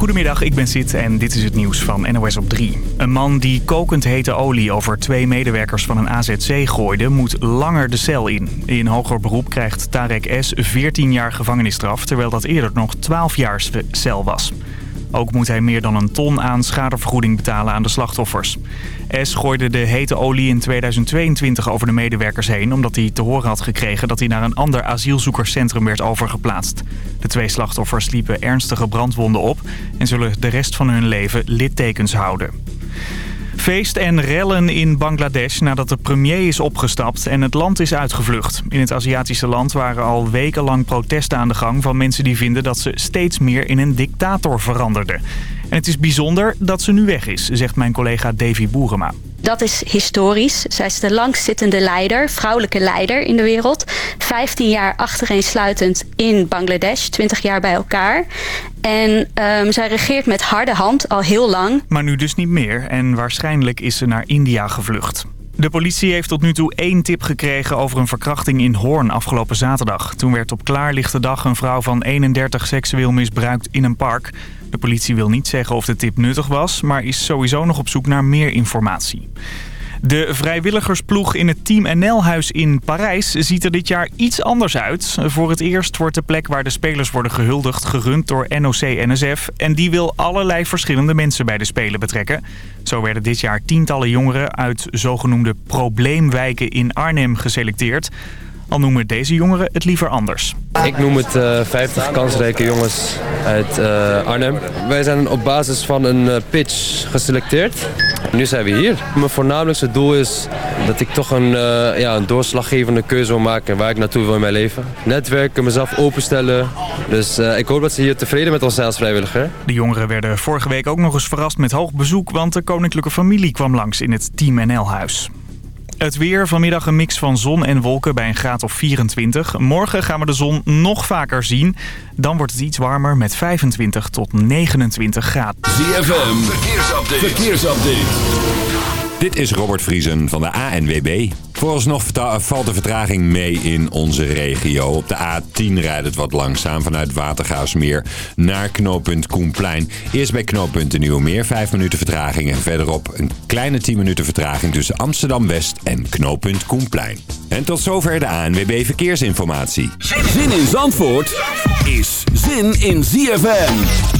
Goedemiddag, ik ben Sid en dit is het nieuws van NOS op 3. Een man die kokend hete olie over twee medewerkers van een AZC gooide... moet langer de cel in. In hoger beroep krijgt Tarek S. 14 jaar gevangenisstraf... terwijl dat eerder nog 12 jaar cel was. Ook moet hij meer dan een ton aan schadevergoeding betalen aan de slachtoffers. S gooide de hete olie in 2022 over de medewerkers heen... omdat hij te horen had gekregen dat hij naar een ander asielzoekerscentrum werd overgeplaatst. De twee slachtoffers liepen ernstige brandwonden op... en zullen de rest van hun leven littekens houden. Feest en rellen in Bangladesh nadat de premier is opgestapt en het land is uitgevlucht. In het Aziatische land waren al wekenlang protesten aan de gang van mensen die vinden dat ze steeds meer in een dictator veranderden. En het is bijzonder dat ze nu weg is, zegt mijn collega Davy Boerema. Dat is historisch. Zij is de langzittende leider, vrouwelijke leider in de wereld. 15 jaar achtereensluitend in Bangladesh, 20 jaar bij elkaar. En um, zij regeert met harde hand al heel lang. Maar nu dus niet meer en waarschijnlijk is ze naar India gevlucht. De politie heeft tot nu toe één tip gekregen over een verkrachting in Hoorn afgelopen zaterdag. Toen werd op klaarlichte dag een vrouw van 31 seksueel misbruikt in een park. De politie wil niet zeggen of de tip nuttig was, maar is sowieso nog op zoek naar meer informatie. De vrijwilligersploeg in het Team NL-huis in Parijs ziet er dit jaar iets anders uit. Voor het eerst wordt de plek waar de spelers worden gehuldigd gerund door NOC-NSF. En die wil allerlei verschillende mensen bij de Spelen betrekken. Zo werden dit jaar tientallen jongeren uit zogenoemde probleemwijken in Arnhem geselecteerd. Al noemen deze jongeren het liever anders. Ik noem het uh, 50 kansrijke jongens uit uh, Arnhem. Wij zijn op basis van een uh, pitch geselecteerd. Nu zijn we hier. Mijn voornamelijkste doel is dat ik toch een, ja, een doorslaggevende keuze wil maken waar ik naartoe wil in mijn leven. Netwerken, mezelf openstellen. Dus ik hoop dat ze hier tevreden met ons zijn als vrijwilliger. De jongeren werden vorige week ook nog eens verrast met hoog bezoek, want de koninklijke familie kwam langs in het Team NL-huis. Het weer, vanmiddag een mix van zon en wolken bij een graad of 24. Morgen gaan we de zon nog vaker zien. Dan wordt het iets warmer met 25 tot 29 graden. ZFM, verkeersupdate. verkeersupdate. Dit is Robert Vriesen van de ANWB. Vooralsnog valt de vertraging mee in onze regio. Op de A10 rijdt het wat langzaam vanuit Watergaasmeer naar knooppunt Koenplein. Eerst bij knooppunt de Nieuwe 5 minuten vertraging. En verderop een kleine 10 minuten vertraging tussen Amsterdam-West en knooppunt Koenplein. En tot zover de ANWB Verkeersinformatie. Zin in Zandvoort is zin in ZFM.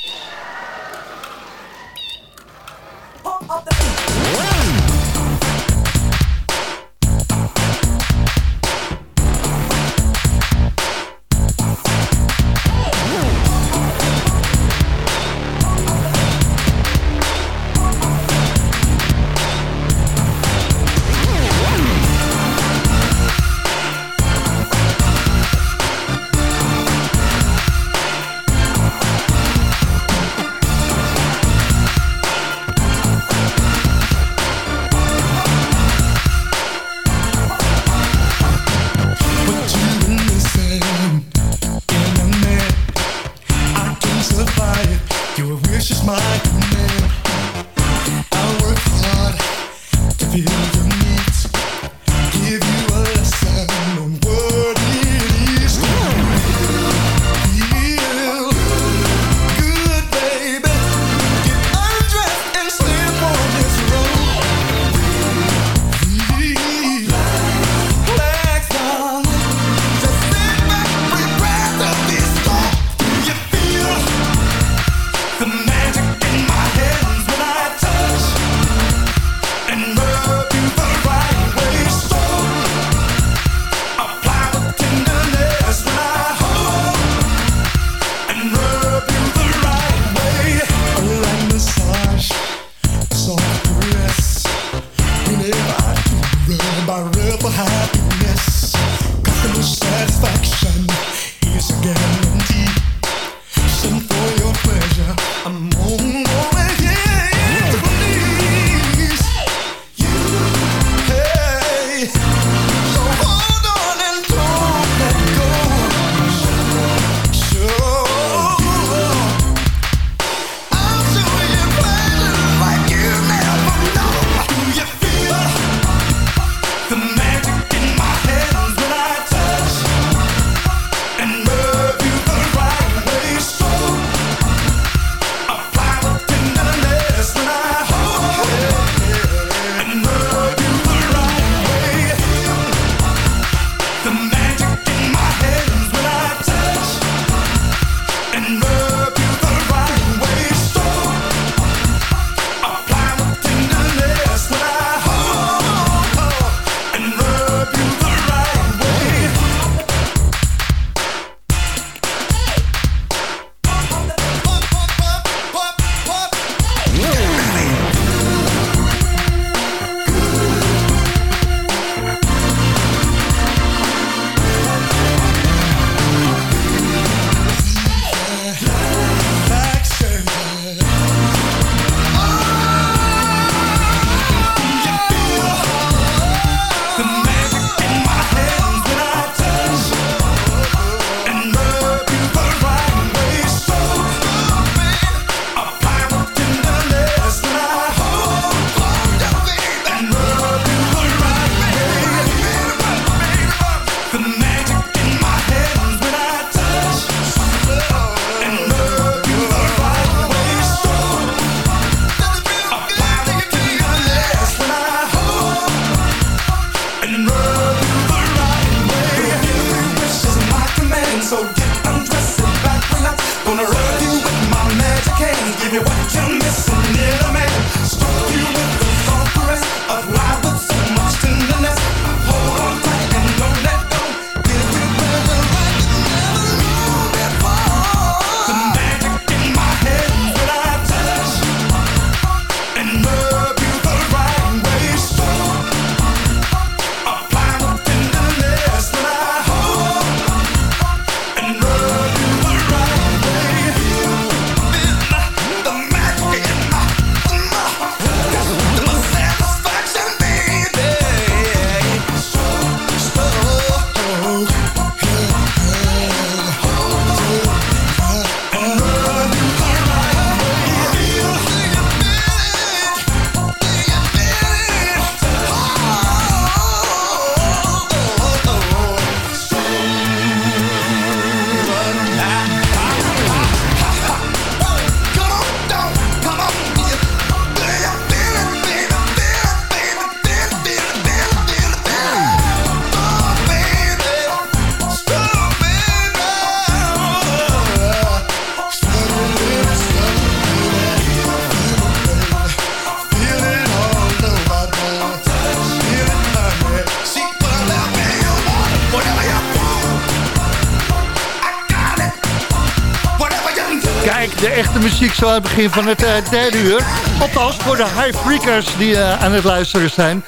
Zo aan het begin van het uh, derde uur. Althans, voor de high freakers die uh, aan het luisteren zijn.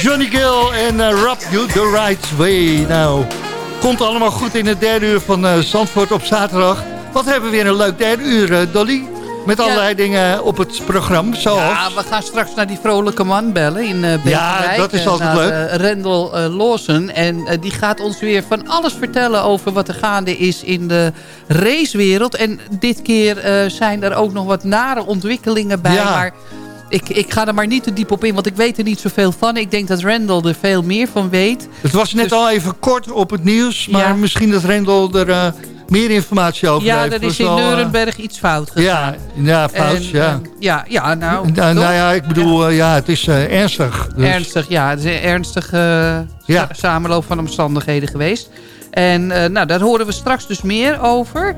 Johnny Gill en uh, Rob You The Right Way. Nou, komt allemaal goed in het derde uur van Zandvoort op zaterdag. Wat hebben we weer een leuk derde uur, Dolly? Met allerlei dingen op het programma, zoals... Ja, we gaan straks naar die vrolijke man bellen in uh, Ja, dat is altijd leuk. Uh, Rendel uh, Lawson. En die gaat ons weer van alles vertellen over wat er gaande is in de racewereld. En dit keer zijn er ook nog wat nare ontwikkelingen bij. Ja. Maar ik, ik ga er maar niet te diep op in, want ik weet er niet zoveel van. Ik denk dat Rendel er veel meer van weet. Het was net dus- al even kort op het nieuws, maar misschien dat Rendel er meer informatie over Ja, dat is in Nuremberg iets fout gegaan. Ja, ja fout, ja. ja. Ja, nou... Nou, nou ja, ik bedoel, ja, het is uh, ernstig. Dus. Ernstig, ja. Het is een ernstige ja. samenloop van omstandigheden geweest. En nou, daar horen we straks dus meer over.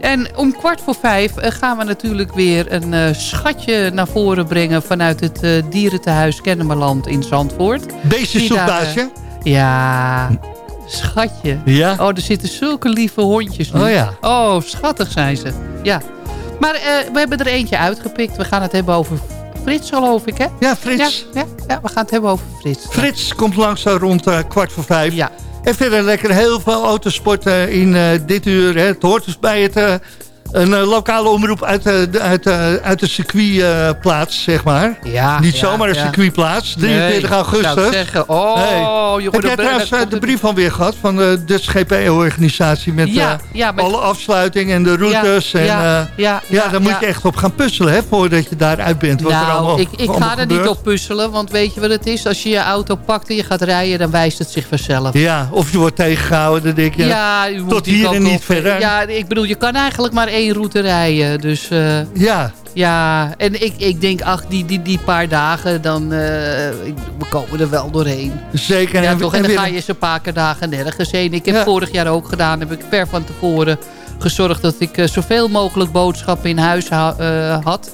En om kwart voor vijf gaan we natuurlijk weer een schatje naar voren brengen... vanuit het dierentehuis Kennemerland in Zandvoort. Beestjessoepbaasje? ja, Schatje. Ja? Oh, er zitten zulke lieve hondjes nu. Oh ja. Oh, schattig zijn ze. Ja. Maar uh, we hebben er eentje uitgepikt. We gaan het hebben over Frits, geloof ik, hè? Ja, Frits. Ja, ja, ja we gaan het hebben over Frits. Frits komt langs zo rond uh, kwart voor vijf. Ja. En verder lekker heel veel autosporten in dit uur. Hè. Het hoort dus bij het een uh, lokale omroep uit, uh, de, uit, uh, uit de circuitplaats, zeg maar. Ja, Niet zomaar een ja. circuitplaats, 43 nee, augustus. Ik zeggen, oh, hey. Heb jij trouwens de brief van weer gehad van de Dutch GP-organisatie met, alle afsluiting en de routes? en, ja, ja, ja, daar moet je echt op gaan puzzelen, hè, voordat je daaruit bent. Wat nou, er allemaal, ik, ik ga er niet op puzzelen, want weet je wat het is? Als je je auto pakt en je gaat rijden, dan wijst het zich vanzelf. Ja, of je wordt tegengehouden, dan denk je, ja, tot hier en niet verder. Ja, ik bedoel, je kan eigenlijk maar één route rijden. Dus uh, ja. Ja, en ik, ik denk, ach, die, die, die paar dagen, dan uh, we komen er wel doorheen. Zeker. Ja, en, toch, en, dan ga je eens een paar keer dagen nergens heen. Ik heb ja. vorig jaar ook gedaan, heb ik ver van tevoren gezorgd dat ik uh, zoveel mogelijk boodschappen in huis ha had.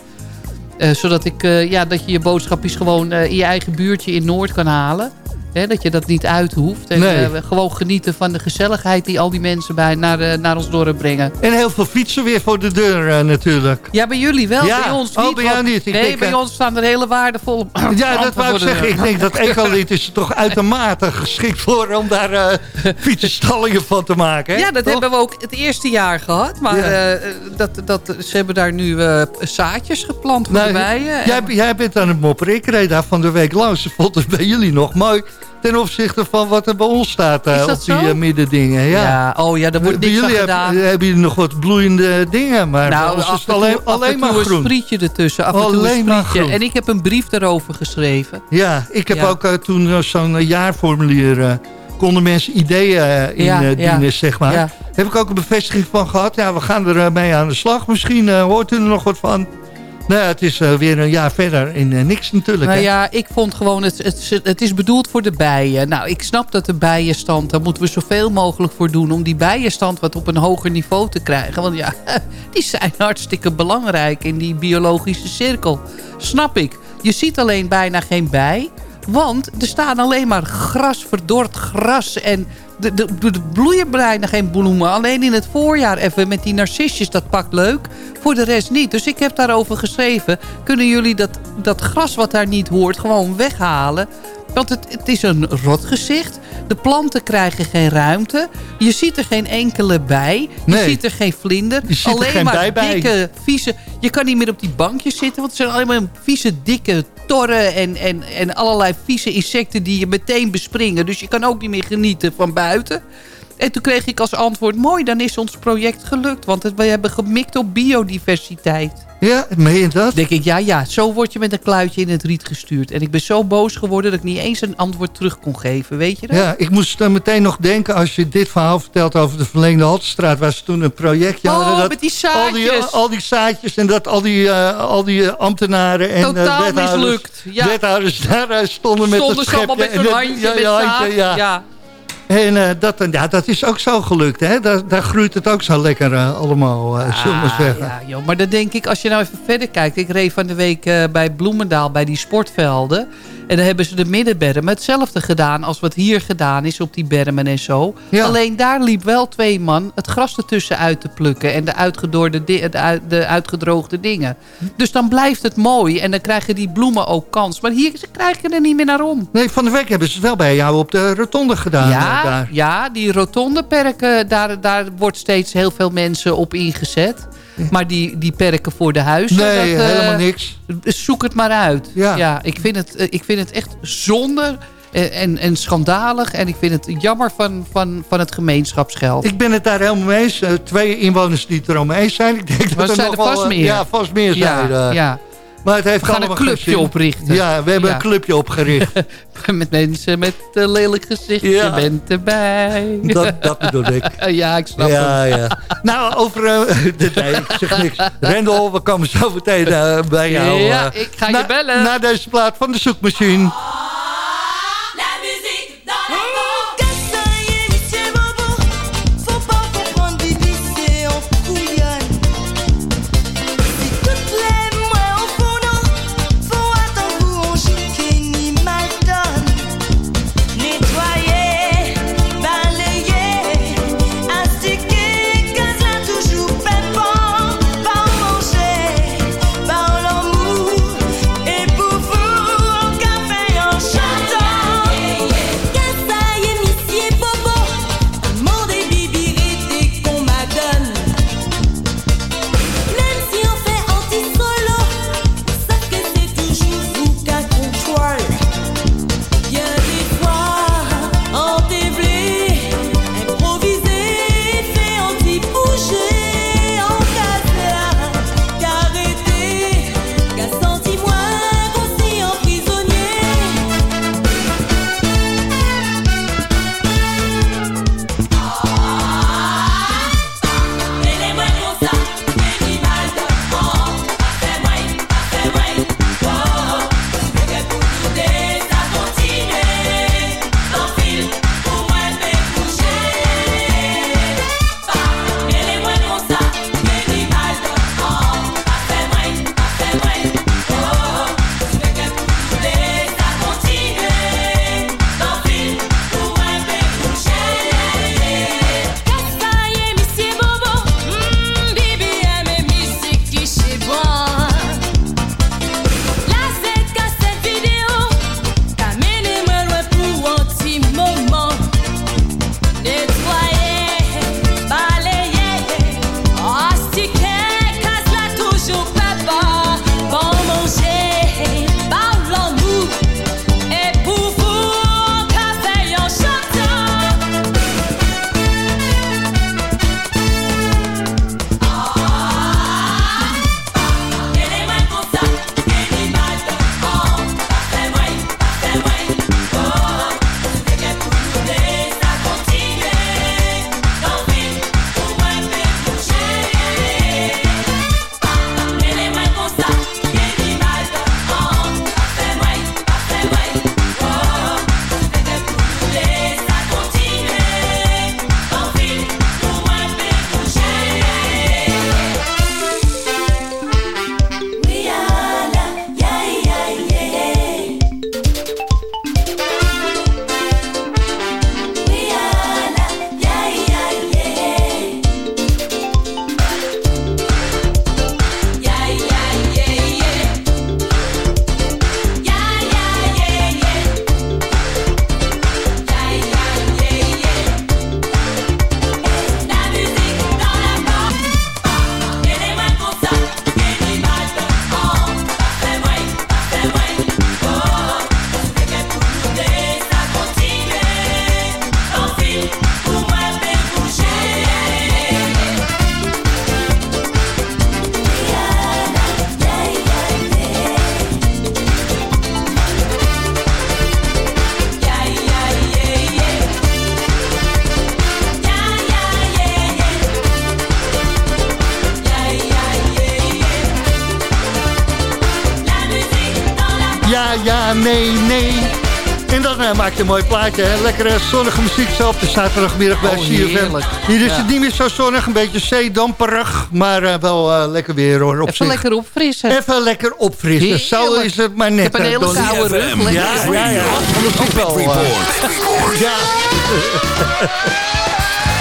zodat ik, ja, dat je je boodschapjes gewoon in je eigen buurtje in Noord kan halen. Hè, dat je dat niet uit hoeft. En nee. uh, gewoon genieten van de gezelligheid die al die mensen bij naar, uh, naar ons dorp brengen. En heel veel fietsen weer voor de deur uh, natuurlijk. Ja, bij jullie wel. Ja. Bij ons oh, niet. bij jou niet. Ik nee, denk, bij ons staan er hele waardevolle Ja, dat wou ik zeggen. Ik denk dat Ecolied is er toch uitermate geschikt voor om daar fietsenstallingen van te maken. Hè? Ja, dat toch? hebben we ook het eerste jaar gehad. Maar ja. dat, dat, ze hebben daar nu zaadjes geplant voor nou, de bijen. Jij, jij bent aan het mopperen. Ik reed daar van de week langs. Ze vond het bij jullie nog mooi ten opzichte van wat er bij ons staat uh, op die uh, middendingen. Ja. ja. Oh ja, er wordt bij niks jullie gedaan. Heb, hebben jullie nog wat bloeiende dingen, maar nou, is het alleen, alleen maar groen. een sprietje ertussen. Af en toe alleen een maar groen. En ik heb een brief daarover geschreven. Ja, ik heb ja. ook uh, toen zo'n jaarformulier... konden mensen ideeën in ja, dienen, ja. zeg maar. Heb ik ook een bevestiging van gehad. Ja, we gaan er mee aan de slag. Misschien hoort u er nog wat van. Nou ja, het is uh, weer een jaar verder in uh, niks natuurlijk. Nou hè? ja, ik vond gewoon, het, het, het is bedoeld voor de bijen. Nou, ik snap dat de bijenstand, daar moeten we zoveel mogelijk voor doen... om die bijenstand wat op een hoger niveau te krijgen. Want ja, die zijn hartstikke belangrijk in die biologische cirkel. Snap ik. Je ziet alleen bijna geen bij... Want er staan alleen maar gras, verdord gras en de, de, de bloeien bijna geen bloemen. Alleen in het voorjaar even met die narcisjes, dat pakt leuk. Voor de rest niet. Dus ik heb daarover geschreven. Kunnen jullie dat, dat gras wat daar niet hoort gewoon weghalen? Want het, het is een rotgezicht. De planten krijgen geen ruimte. Je ziet er geen enkele bij. Je Nee. ziet er geen vlinder. Je ziet er alleen geen maar dikke, vieze... Je kan niet meer op die bankjes zitten. Want het zijn alleen maar vieze, dikke torren en, en, en allerlei vieze insecten die je meteen bespringen. Dus je kan ook niet meer genieten van buiten. En toen kreeg ik als antwoord, mooi, dan is ons project gelukt. Want we hebben gemikt op biodiversiteit. Ja, meen je dat? denk ik, ja, ja, zo word je met een kluitje in het riet gestuurd. En ik ben zo boos geworden dat ik niet eens een antwoord terug kon geven. Weet je dat? Ja, ik moest er meteen nog denken als je dit verhaal vertelt over de verlengde Haltestraat. Waar ze toen een projectje Oh, hadden. dat met die al die, zaadjes. al die zaadjes en dat al die, uh, al die uh, ambtenaren en uh, Totaal wethouders, mislukt. Ja. wethouders daar stonden met Stonden het ze allemaal schepje. met en handje, ja, met ja, ja. En uh, dat, ja, dat is ook zo gelukt. Hè? Daar, daar groeit het ook zo lekker uh, allemaal, uh, zullen we zeggen. Ja, joh, maar dan denk ik, als je nou even verder kijkt. Ik reed van de week bij Bloemendaal, bij die sportvelden. En dan hebben ze de middenbermen hetzelfde gedaan als wat hier gedaan is op die bermen en zo. Alleen daar liep wel twee man het gras ertussen uit te plukken. En de, uitgedorde de, de uitgedroogde dingen. Dus dan blijft het mooi. En dan krijgen die bloemen ook kans. Maar hier ze krijgen er niet meer naar om. Nee, van de week hebben ze het wel bij jou op de rotonde gedaan. Ja, eh, daar. ja die rotondeperken, daar, daar wordt steeds heel veel mensen op ingezet. Maar die, die perken voor de huizen... Nee, dat, uh, helemaal niks. Zoek het maar uit. Ja. ja ik, vind het, uh, ik vind het echt zonde en, en, en, schandalig. En ik vind het jammer van, van, van het gemeenschapsgeld. Ik ben het daar helemaal mee eens. Twee inwoners die het er mee eens zijn. Ik denk maar dat er nog er vast wel, meer. Ja, vast meer ja, zijn. ja. Maar het heeft we gaan een clubje oprichten. Ja, we hebben ja. een clubje opgericht. met mensen met een lelijk gezicht. Ja. Je bent erbij. Dat, dat bedoel ik. ja, ik snap ja, het. Ja. Nou, over... Uh, nee, ik zeg niks. Rendel, we komen zo meteen uh, bij jou. Ja, ik ga na, je bellen. Na deze plaat van de zoekmachine. Nee, nee. En dan uh, maak je een mooi plaatje. Hè? Lekkere zonnige muziek zo op de zaterdagmiddag bij oh, CFM. Hier is het niet meer zo zonnig, een beetje zeedamperig. Maar uh, wel uh, lekker weer hoor. Op Even zich. lekker opfrissen. Even lekker opfrissen. Heerlijk. Zo is het maar net. Ik heb een hele koude rug. Ja, ja, ja. Anders wel. ja.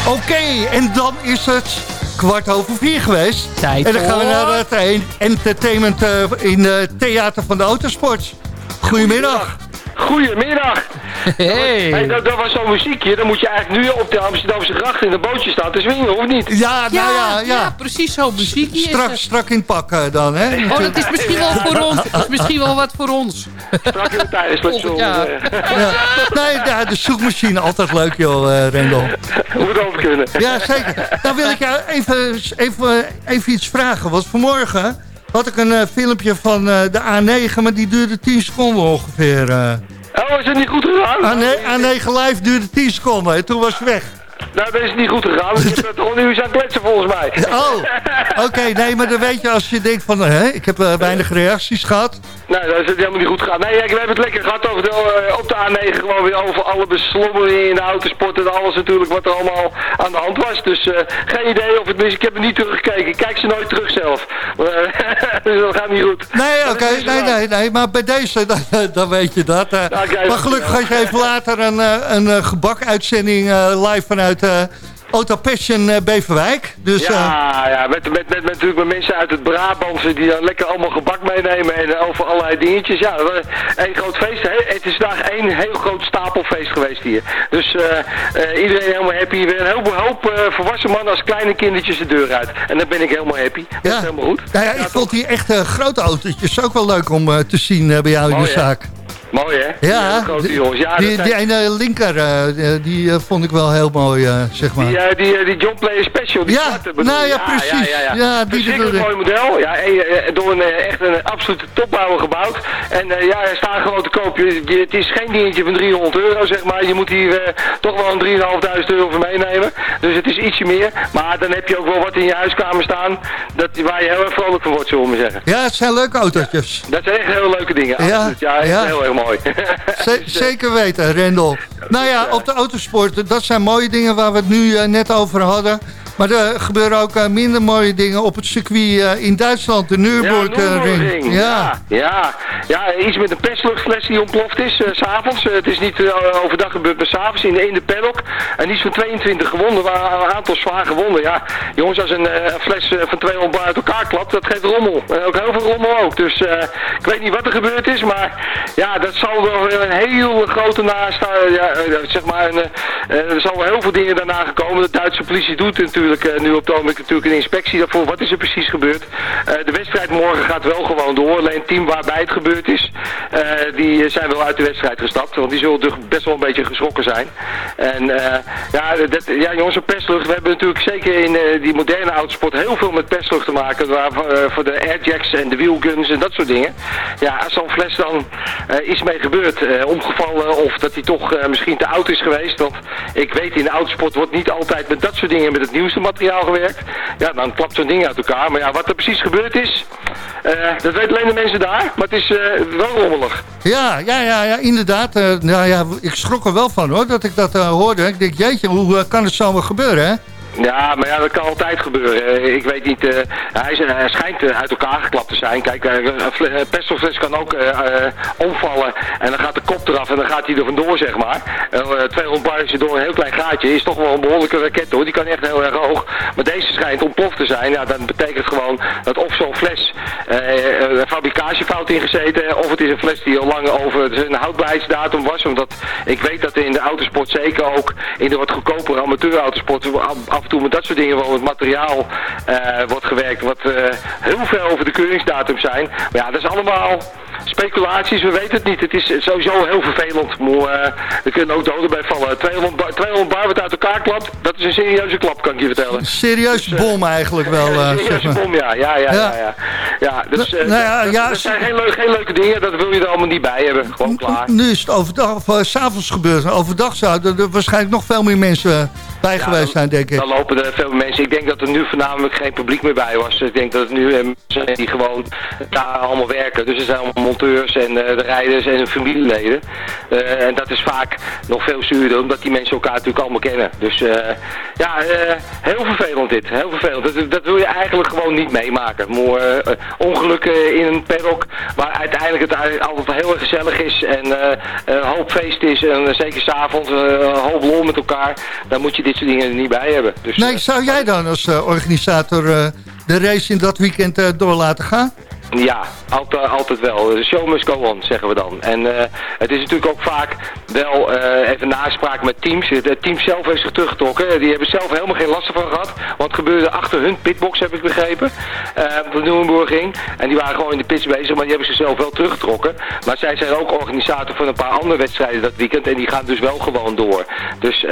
Oké, okay, en dan is het kwart over vier geweest. Tijd en dan gaan we naar het entertainment in het Theater van de Autosport. Goedemiddag. Goedemiddag. Hey. hey dat, dat, was zo'n muziekje. Dan moet je eigenlijk nu op de Amsterdamse gracht in de bootje staan te zwingen, of niet? Ja, nou ja, ja. ja precies zo'n muziekje. Strak, strak in pak dan, hè? Oh, dat is misschien wel voor ons. Dat is misschien wel wat voor ons. Strak in de tijdenstation. Ja. ja. Nee, ja, de zoekmachine, altijd leuk, joh, uh, Rendel. Moet ook kunnen. Ja, zeker. Dan wil ik jou even, even, even iets vragen. Want vanmorgen had ik een uh, filmpje van uh, de A9, maar die duurde 10 seconden ongeveer. Uh. Oh, is het niet goed gegaan? A9, A9 live duurde 10 seconden en toen was het weg. Nou, dat is niet goed gegaan. Ik heb het al nu eens aan kletsen volgens mij. Oh, oké. nee, maar dan weet je als je denkt van... Hè, ik heb uh, weinig reacties gehad. Nee, dat is het helemaal niet goed gegaan. Nee, we hebben het lekker gehad over de, uh, op de A9. Gewoon weer over alle beslommeringen in de autosport. En alles natuurlijk wat er allemaal aan de hand was. Dus uh, geen idee of het mis. Ik heb er niet teruggekeken. Ik kijk ze nooit terug zelf. dus dat gaat niet goed. Nee, oké. Okay. Nee, nee, nee. Maar bij deze, dan, dan weet je dat. Nou, maar gelukkig ga je even later een, een gebak-uitzending live vanuit Auto Passion uh, Beverwijk. Dus, ja, uh, ja met, met, met, natuurlijk met mensen uit het Brabantse die dan lekker allemaal gebak meenemen en over allerlei dingetjes. Ja, een groot feest. Het is vandaag één heel groot stapelfeest geweest hier. Dus iedereen helemaal happy. Weer een hoop, hoop volwassen mannen als kleine kindertjes de deur uit. En dan ben ik helemaal happy. Dat ja. is helemaal goed. Nou ja, ik vond die echt grote autootjes ook wel leuk om te zien bij jou in de zaak. Mooi hè? Ja, die, jongens. ja die, die ene linker, uh, die uh, vond ik wel heel mooi, uh, zeg maar. Die, die, die John Player Special, die ja, zwarte, nou ja, precies. Ja, ja, ja. ja die een mooi model. Ja, door een, echt een absolute topbouwer gebouwd. En ja, hij staat gewoon te koop. Je, het is geen dingetje van 300 euro, zeg maar. Je moet hier toch wel een 3.500 euro voor meenemen. Dus het is ietsje meer. Maar dan heb je ook wel wat in je huiskamer staan. Dat, waar je heel erg vrolijk van wordt, zullen we zeggen. Ja, het zijn leuke autootjes. Dat zijn echt heel leuke dingen. Ja, ja, ja. heel erg mooi zeker weten, Rendel. Nou ja, op de autosport, dat zijn mooie dingen waar we het nu eh, net over hadden. Maar er gebeuren ook uh, minder mooie dingen op het circuit uh, in Duitsland, de Nürburgring. Ja, ja, ja. ja, iets met een persluchtfles die ontploft is, uh, s'avonds. het is niet overdag gebeurd, maar s'avonds in, de, in de paddock. En iets van 22 gewonden, waar een aantal zwaar gewonden. Ja, jongens, als een fles van 200 bar uit elkaar klapt, dat geeft rommel. ook heel veel rommel ook. Dus ik weet niet wat er gebeurd is, maar ja, dat zal wel een hele grote naast, ja, zeg maar, een, er zal wel heel veel dingen daarna gekomen. De Duitse politie doet natuurlijk uh, nu op het natuurlijk een inspectie daarvoor. Wat is er precies gebeurd? Uh, de wedstrijd morgen gaat wel gewoon door. Alleen het team waarbij het gebeurd is, uh, die zijn wel uit de wedstrijd gestapt. Want die zullen dus best wel een beetje geschrokken zijn. En ja, dat, ja, jongens, op perslucht. We hebben natuurlijk zeker in die moderne autosport heel veel met perslucht te maken. Waar, voor de airjacks en de wheelguns en dat soort dingen. Ja, als zo'n fles dan iets mee gebeurt, omgevallen of dat hij toch misschien te oud is geweest. Want ik weet in de autosport wordt niet altijd met dat soort dingen met het nieuws materiaal gewerkt. Ja, dan klapt zo'n ding uit elkaar. Maar ja, wat er precies gebeurd is, uh, dat weten alleen de mensen daar. Maar het is uh, wel rommelig. Ja, ja, ja, ja inderdaad. Uh, nou ja, ik schrok er wel van hoor, dat ik dat hoorde. Ik denk, jeetje, hoe kan het zomaar gebeuren, hè? Ja, maar ja, dat kan altijd gebeuren. Eh, ik weet niet, uh, hij, hij, schijnt uh, uit elkaar geklapt te zijn. Kijk, een petrolfles kan ook omvallen en dan gaat de kop eraf en dan gaat hij er vandoor, zeg maar. 200 bar door een heel klein gaatje is toch wel een behoorlijke raket hoor. Die kan echt heel erg hoog. Maar deze schijnt ontploft te zijn. Ja, dan betekent gewoon dat of zo'n fles een fabricatiefout ingezeten of het is een fles die al lang over een houdbaarheidsdatum was. Omdat ik weet dat in de autosport, zeker ook in de wat goedkopere amateurautosport, af en toe met dat soort dingen wel het materiaal uh, wordt gewerkt wat uh, heel veel over de keuringsdatum zijn. Maar ja, dat is allemaal speculaties, we weten het niet. Het is sowieso heel vervelend. Maar, uh, er kunnen ook doden bij vallen. 200 bar, 200 bar wat uit elkaar klapt, dat is een serieuze klap, kan ik je vertellen. Een serieuze dus, bom eigenlijk wel. Uh, een serieuze bom, ja. Ja, ja, ja. ja, ja. dus, nou, ja, dat, ja, dat zijn geen, leuk, geen, leuke dingen, dat wil je er allemaal niet bij hebben. Gewoon klaar. Nu is het overdag, of s s'avonds gebeurd. Overdag zouden er waarschijnlijk nog veel meer mensen bij geweest zijn, denk ik. Dan lopen er veel mensen. Ik denk dat er nu voornamelijk geen publiek meer bij was. Ik denk dat het nu mensen zijn die gewoon daar allemaal werken. Dus er zijn allemaal monteurs en de rijders en hun familieleden. en dat is vaak nog veel zuurder, omdat die mensen elkaar natuurlijk allemaal kennen. Dus ja, heel vervelend dit. Heel vervelend. Dat, dat wil je eigenlijk gewoon niet meemaken. Maar, ongelukken in een paddock waar uiteindelijk het altijd heel erg gezellig is en een hoop feest is en zeker s'avonds een hoop lol met elkaar, dan moet je dit soort dingen er niet bij hebben. Dus, nee, zou jij dan als organisator de race in dat weekend door laten gaan? Ja, altijd, altijd wel. De show must go on, zeggen we dan. En uh, het is natuurlijk ook vaak wel uh, even naspraak met teams. Het team zelf heeft zich teruggetrokken. Die hebben zelf helemaal geen last van gehad. Het gebeurde achter hun pitbox, heb ik begrepen. Uh, op de Nürburgring. En die waren gewoon in de pits bezig, maar die hebben zichzelf wel teruggetrokken. Maar zij zijn ook organisator van een paar andere wedstrijden dat weekend. En die gaan dus wel gewoon door. Dus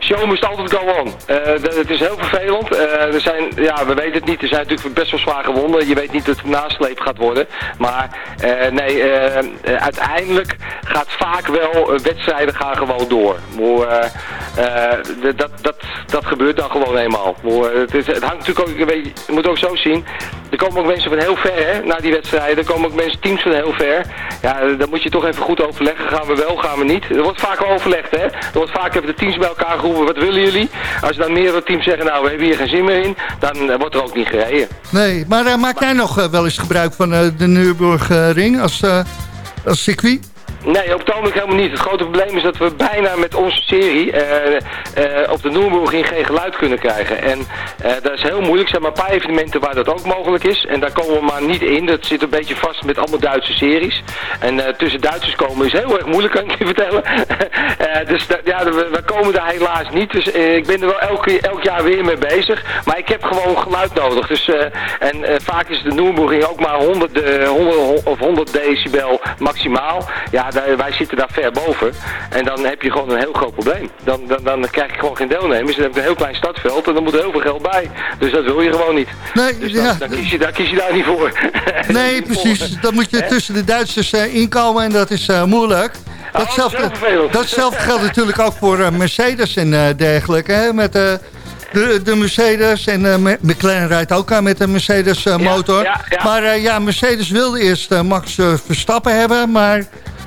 show must altijd go on. het is heel vervelend. er zijn, ja, we weten het niet. Er zijn natuurlijk best wel zwaar gewonden. Je weet niet het nasleep gaat worden. Maar uh, nee, uh, uiteindelijk gaat vaak wel wedstrijden gaan gewoon door. Maar, dat, dat, dat gebeurt dan gewoon eenmaal. Maar, het, is, het hangt natuurlijk ook, je moet ook zo zien. Er komen ook mensen van heel ver hè, naar die wedstrijden. Er komen ook mensen, teams van heel ver. Ja, dan moet je toch even goed overleggen. Gaan we wel, gaan we niet. Er wordt vaak overlegd, hè. Er wordt vaak even de teams bij elkaar geroepen. Wat willen jullie? Als dan meerdere teams zeggen, nou, we hebben hier geen zin meer in. Dan wordt er ook niet gereden. Nee, maar maak jij nog wel eens gebruik van de Nürburgring als, als circuit? Nee, op het ogenblik helemaal niet. Het grote probleem is dat we bijna met onze serie uh, uh, op de Nürburgring geen geluid kunnen krijgen. En uh, dat is heel moeilijk. Er zijn maar een paar evenementen waar dat ook mogelijk is. En daar komen we maar niet in. Dat zit een beetje vast met allemaal Duitse series. En tussen Duitsers komen is heel erg moeilijk, kan ik je vertellen. dus ja, we, we, komen daar helaas niet. Dus ik ben er wel elk, elk jaar weer mee bezig. Maar ik heb gewoon geluid nodig. Dus, en vaak is de Nürburgring ook maar 100, 100 of 100 decibel maximaal. Ja, wij zitten daar ver boven. En dan heb je gewoon een heel groot probleem. Dan, dan, dan krijg je gewoon geen deelnemers. Dan heb je een heel klein stadveld en dan moet er heel veel geld bij. Dus dat wil je gewoon niet. Nee, dus dan, ja. dan, kies je, daar kies je daar niet voor. Nee, precies. Dan moet je tussen de Duitsers uh, inkomen en dat is uh, moeilijk. Datzelfde, oh, datzelfde geldt natuurlijk ook voor uh, Mercedes en dergelijke. Hè, met de, de Mercedes en uh, McLaren rijdt ook aan met een Mercedes uh, motor. Ja, ja, ja. Maar uh, ja, Mercedes wilde eerst Max Verstappen hebben, maar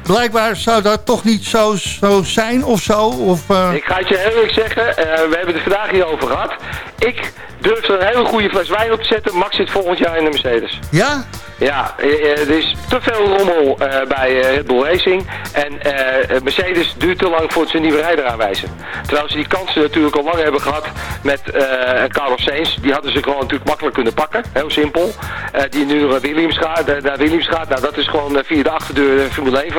blijkbaar zou dat toch niet zo, zo zijn of zo? Of, uh... Ik ga het je eerlijk zeggen, uh, we hebben het vandaag hierover gehad. Ik durf er een hele goede fles wijn op te zetten. Max zit volgend jaar in de Mercedes. Ja? Ja, er is te veel rommel uh, bij Red Bull Racing. En uh, Mercedes duurt te lang voor ze een nieuwe rijder aanwijzen. Terwijl ze die kansen natuurlijk al lang hebben gehad met uh, Carlos Sainz. Die hadden ze gewoon natuurlijk makkelijk kunnen pakken. Heel simpel. die nu naar Williams gaat. naar Williams gaat. Nou, dat is gewoon via de achterdeur Formule 1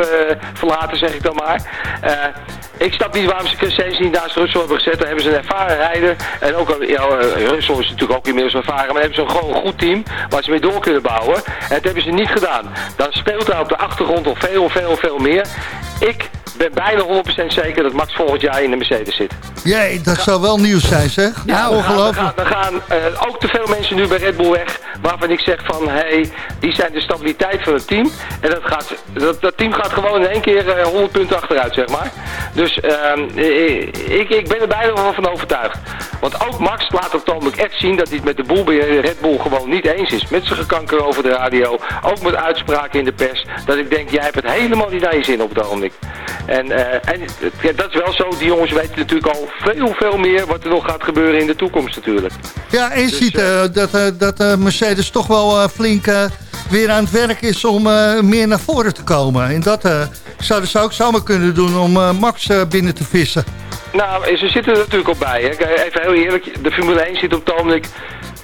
verlaten, zeg ik dan maar. Ik snap niet waarom ze Sainz niet naast Russell hebben gezet. Dan hebben ze een ervaren rijder. En ook, ja, Russell is natuurlijk ook inmiddels ervaren. Maar hebben ze gewoon goed team waar ze mee door kunnen bouwen. En dat hebben ze niet gedaan. Dan speelt hij op de achtergrond nog veel, veel, veel meer. Ik ben bijna 100% zeker dat Max volgend jaar in de Mercedes zit. Jee, dat zou wel nieuws zijn, zeg. Ja, ongelooflijk. Er gaan, er gaan uh, ook te veel mensen nu bij Red Bull weg... waarvan ik zeg van, hé, hey, die zijn de stabiliteit van het team. En dat, gaat, dat, dat team gaat gewoon in één keer uh, 100 punten achteruit, zeg maar. Dus uh, ik, ik ben er bijna wel van overtuigd. Want ook Max laat op het ogenblik echt zien... dat hij het met de boel bij Red Bull gewoon niet eens is. Met zijn gekanker over de radio. Ook met uitspraken in de pers. Dat ik denk, jij hebt het helemaal niet naar je zin op het ogenblik. En, uh, en ja, dat is wel zo. Die jongens weten natuurlijk al veel, veel meer wat er nog gaat gebeuren in de toekomst natuurlijk. Ja, en je dus, ziet uh, dat, uh, dat Mercedes toch wel flink weer aan het werk is om meer naar voren te komen. En dat zouden ze ook zomaar kunnen doen om Max binnen te vissen. Nou, ze zitten er natuurlijk op bij. Hè. Even heel eerlijk, de Formule 1 zit op het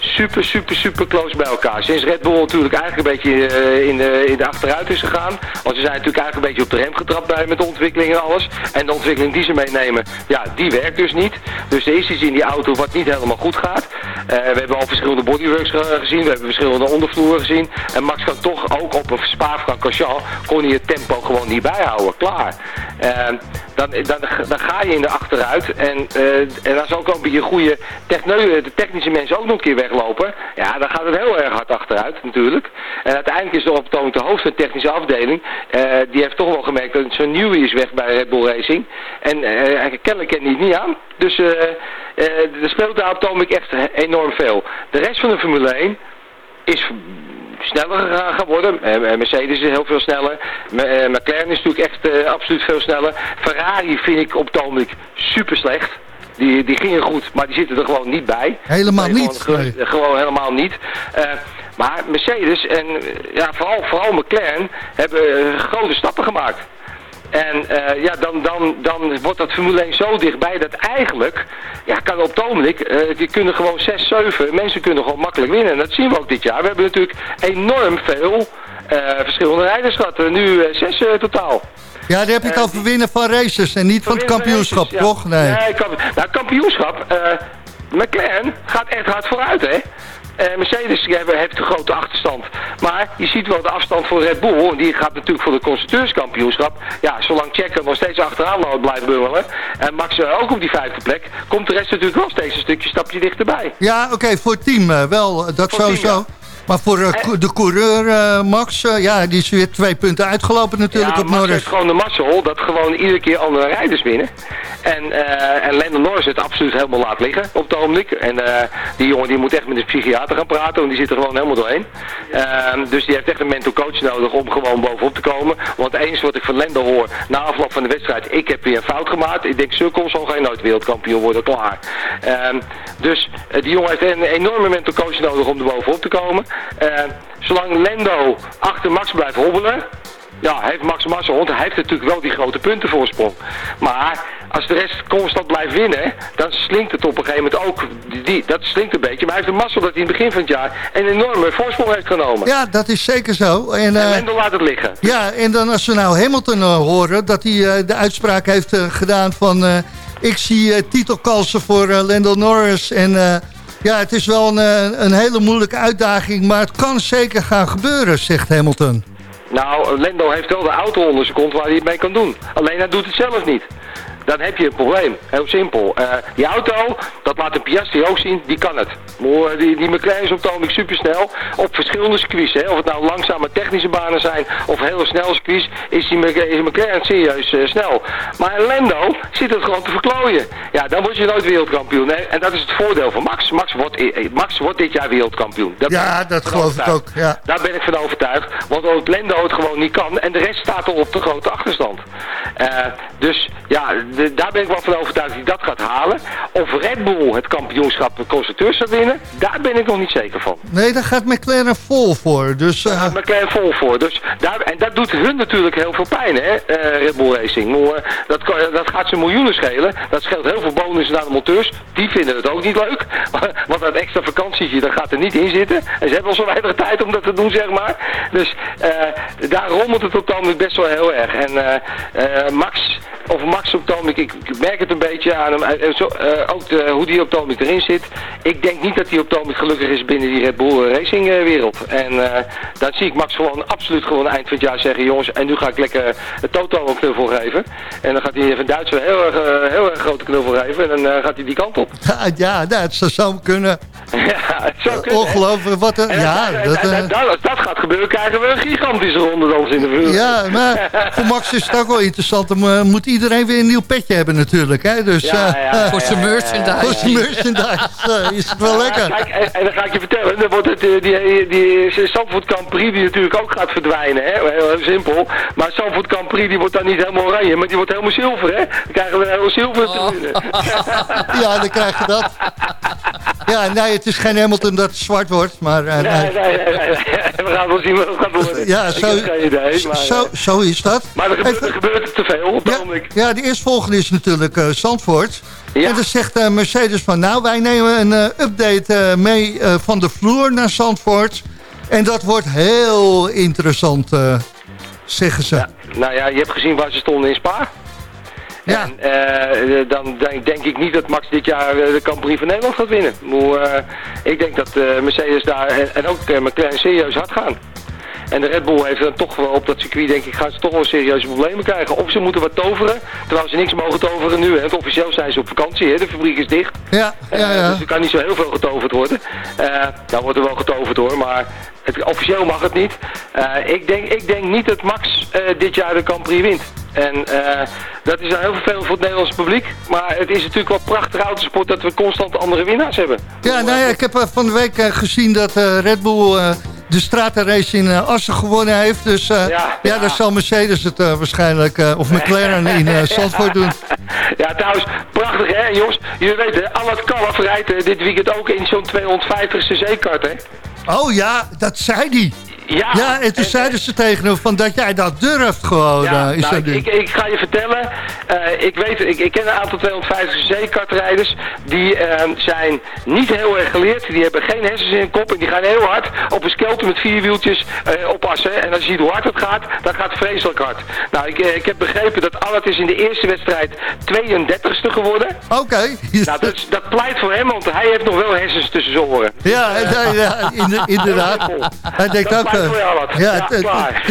super, super, super close bij elkaar. Sinds Red Bull natuurlijk eigenlijk een beetje uh, in, de, in de achteruit is gegaan. Want ze zijn natuurlijk eigenlijk een beetje op de rem getrapt bij, met de ontwikkeling en alles. En de ontwikkeling die ze meenemen, ja, die werkt dus niet. Dus er is iets in die auto wat niet helemaal goed gaat. Uh, we hebben al verschillende bodyworks gezien, we hebben verschillende ondervloeren gezien. En Max kan toch ook op een Spa-Francorchamps, kon hij het tempo gewoon niet bijhouden. Klaar. Uh, dan, dan, dan ga je in de achteruit. En, en als ook een beetje goede de technische mensen ook nog een keer ja, dan gaat het heel erg hard achteruit natuurlijk. En uiteindelijk is het de van de technische afdeling, uh, die heeft toch wel gemerkt dat zo'n nieuwe is weg bij Red Bull Racing. En uh, kennelijk kent hij het niet aan. Dus uh, uh, er speelt daar op Atomic echt enorm veel. De rest van de Formule 1 is sneller gaan worden. Mercedes is heel veel sneller. McLaren is natuurlijk echt absoluut veel sneller. Ferrari vind ik op Atomic super slecht. Die, die gingen goed, maar die zitten er gewoon niet bij. Helemaal niet? Gewoon, gewoon, helemaal niet. Uh, maar Mercedes en ja, vooral, vooral McLaren hebben grote stappen gemaakt. En uh, ja, dan, dan, dan wordt dat Formule 1 zo dichtbij dat eigenlijk, ja, kan op het ogenblik, uh, die kunnen gewoon 6, 7, mensen kunnen gewoon makkelijk winnen. En dat zien we ook dit jaar. We hebben natuurlijk enorm veel uh, verschillende rijders gehad. Nu 6 totaal. Ja, daar heb je het over winnen van races en niet van het kampioenschap, races, toch? Nee, nee kamp nou, kampioenschap, McLaren gaat echt hard vooruit, hè. Uh, Mercedes heeft een grote achterstand. Maar je ziet wel de afstand voor Red Bull. En die gaat natuurlijk voor de constructeurskampioenschap. Ja, zolang Checo nog steeds achteraan blijft bungelen. En Max ook op die vijfde plek. Komt de rest natuurlijk wel steeds een stukje stapje dichterbij. Ja, oké, voor het team wel. Dat voor sowieso. Team, ja. Maar voor uh, de coureur uh, Max, uh, ja, die is weer twee punten uitgelopen natuurlijk ja, op Max Norris. heeft gewoon de mazzel dat gewoon iedere keer andere rijders winnen. En, en Lennon Norris het absoluut helemaal laat liggen op het ogenblik. En die jongen die moet echt met een psychiater gaan praten, want die zit er gewoon helemaal doorheen. Ehm, dus die heeft echt een mental coach nodig om gewoon bovenop te komen. Want eens wat ik van Lendo hoor, na afloop van de wedstrijd, ik heb weer een fout gemaakt. Ik denk, Sukkel zal geen nooit wereldkampioen worden, klaar. Um, dus die jongen heeft een enorme mental coach nodig om er bovenop te komen. Zolang Lendo achter Max blijft hobbelen, ja, heeft Max Massa rond. Hij heeft natuurlijk wel die grote puntenvoorsprong. Maar als de rest constant blijft winnen, dan slinkt het op een gegeven moment ook. Die, dat slinkt een beetje. Maar hij heeft de massa dat hij in het begin van het jaar een enorme voorsprong heeft genomen. Ja, dat is zeker zo. En, en Lendo laat het liggen. Ja, en dan als we nou Hamilton uh, horen, dat hij uh, de uitspraak heeft gedaan van... ik zie titelkansen voor Lando Norris en ja, het is wel een, eh, een hele moeilijke uitdaging, maar het kan zeker gaan gebeuren, zegt Hamilton. Nou, Lendo heeft wel de auto onder zijn kont waar hij het mee kan doen. Alleen hij doet het zelf niet dan heb je een probleem. Heel simpel. Uh, die auto, dat laat een Piastri ook zien, die kan het. Maar die, die McLaren is op het supersnel. Op verschillende circuits. Hè. Of het nou langzame technische banen zijn of heel snel circuits, is die is McLaren serieus uh, snel. Maar Lando zit het gewoon te verklooien. Ja, dan word je nooit wereldkampioen. Hè. En dat is het voordeel van Max. Max wordt, Max wordt dit jaar wereldkampioen. Dat ja, dat geloof ik ook. Ja. Daar ben ik van overtuigd. Want Lando het gewoon niet kan en de rest staat al op de grote achterstand. Uh, dus ja, daar ben ik wel van overtuigd dat hij dat gaat halen. Of Red Bull het kampioenschap de constructeurs gaat winnen, daar ben ik nog niet zeker van. Nee, daar gaat McLaren vol voor. Dus. Daar gaat McLaren vol voor. Dus daar, en dat doet hun natuurlijk heel veel pijn, hè, uh, Red Bull Racing. Maar, dat, dat gaat ze miljoenen schelen. Dat scheelt heel veel bonussen naar de monteurs. Die vinden het ook niet leuk. Want dat extra vakantietje, dat gaat er niet in zitten. En ze hebben al zo weinig tijd om dat te doen, zeg maar. Dus daar rommelt het op het best wel heel erg. En Max, of Max op het ik, ik, merk het een beetje aan hem. Zo, uh, ook de, hoe die op erin zit. Ik denk niet dat hij op gelukkig is binnen die Red Bull Racing uh, wereld. En dan zie ik Max gewoon absoluut gewoon eind van het jaar zeggen... jongens, en nu ga ik lekker het Toto een knuffel geven. En dan gaat hij even Duitser heel erg, heel erg grote knuffel geven. En dan gaat hij die kant op. Ja, ja dat zou kunnen. ja, het zou kunnen. Ongelooflijk. Wat een, ja, dat, als dat gaat gebeuren, krijgen we een gigantische rondedans in de vuur. Ja, maar voor Max is het ook wel interessant. Dan moet iedereen weer een nieuw petje hebben natuurlijk. Hè? Dus, ja, ja, uh, voor zijn merchandise. Voor zijn merchandise uh, is het wel lekker. Kijk, en, en, dan ga ik je vertellen, dan wordt het, uh, die, die, die Zandvoort Prix die natuurlijk ook gaat verdwijnen. Hè? Heel, heel simpel. Maar Zandvoort Prix die wordt dan niet helemaal oranje, maar die wordt helemaal zilver. Hè? Dan krijgen we een heel zilver oh. ja, dan krijg je dat. Ja, nee, het is geen Hamilton dat het zwart wordt, maar... Uh, nee, nee, nee, nee, We gaan wel zien wat het gaat worden. Ja, zo, idee, maar, zo, zo is dat. Maar er gebeurt, er gebeurt te veel op ja, ja, de eerstvolgende is natuurlijk uh, Zandvoort. Ja. En dan zegt uh, Mercedes van... nou, wij nemen een uh, update mee van de vloer naar Zandvoort. En dat wordt heel interessant, zeggen ze. Ja, nou ja, je hebt gezien waar ze stonden in Spa. Ja. En uh, dan denk, denk, ik niet dat Max dit jaar de Grand van Nederland gaat winnen. Maar, uh, ik denk dat uh, Mercedes daar en, en ook McLaren serieus hard gaan. En de Red Bull heeft dan toch wel op dat circuit, denk ik, gaan ze toch wel serieuze problemen krijgen. Of ze moeten wat toveren, terwijl ze niks mogen toveren nu. Hè. Het officieel zijn ze op vakantie, hè. de fabriek is dicht. Ja, ja, ja. dus er kan niet zo heel veel getoverd worden. Dan wordt er wel getoverd hoor, maar het, officieel mag het niet. Uh, ik, denk, ik denk niet dat Max dit jaar de Grand Prix wint. En dat is dan heel vervelend voor het Nederlandse publiek. Maar het is natuurlijk wel prachtig autosport dat we constant andere winnaars hebben. Ja, nou ja, ik heb van de week gezien dat Red Bull de stratenrace in Assen gewonnen heeft. Dus ja, ja, ja, daar zal Mercedes het waarschijnlijk, of McLaren in Zandvoort doen. Ja, trouwens, prachtig hè jongens. Jullie weten, al het kalf rijdt dit weekend ook in zo'n 250ste zeekart hè. Oh ja, dat zei hij. Ja, ja en toen zeiden ze tegen hem van dat jij dat durft gewoon. Ja, uh, is nou, ik, ik, ga je vertellen, uh, ik, weet, ik, ik ken een aantal 250 zeekartrijders, die uh, zijn niet heel erg geleerd, die hebben geen hersens in hun kop en die gaan heel hard op een skelter met vier wieltjes oppassen. En als je ziet hoe hard het gaat, dan gaat het vreselijk hard. Nou, ik, ik heb begrepen dat Allet is in de eerste wedstrijd 32ste geworden. Oké. Nou, dat, dat, pleit voor hem, want hij heeft nog wel hersens tussen zijn oren. Ja, ja, ja inderdaad. Hij denkt ook ja, klaar.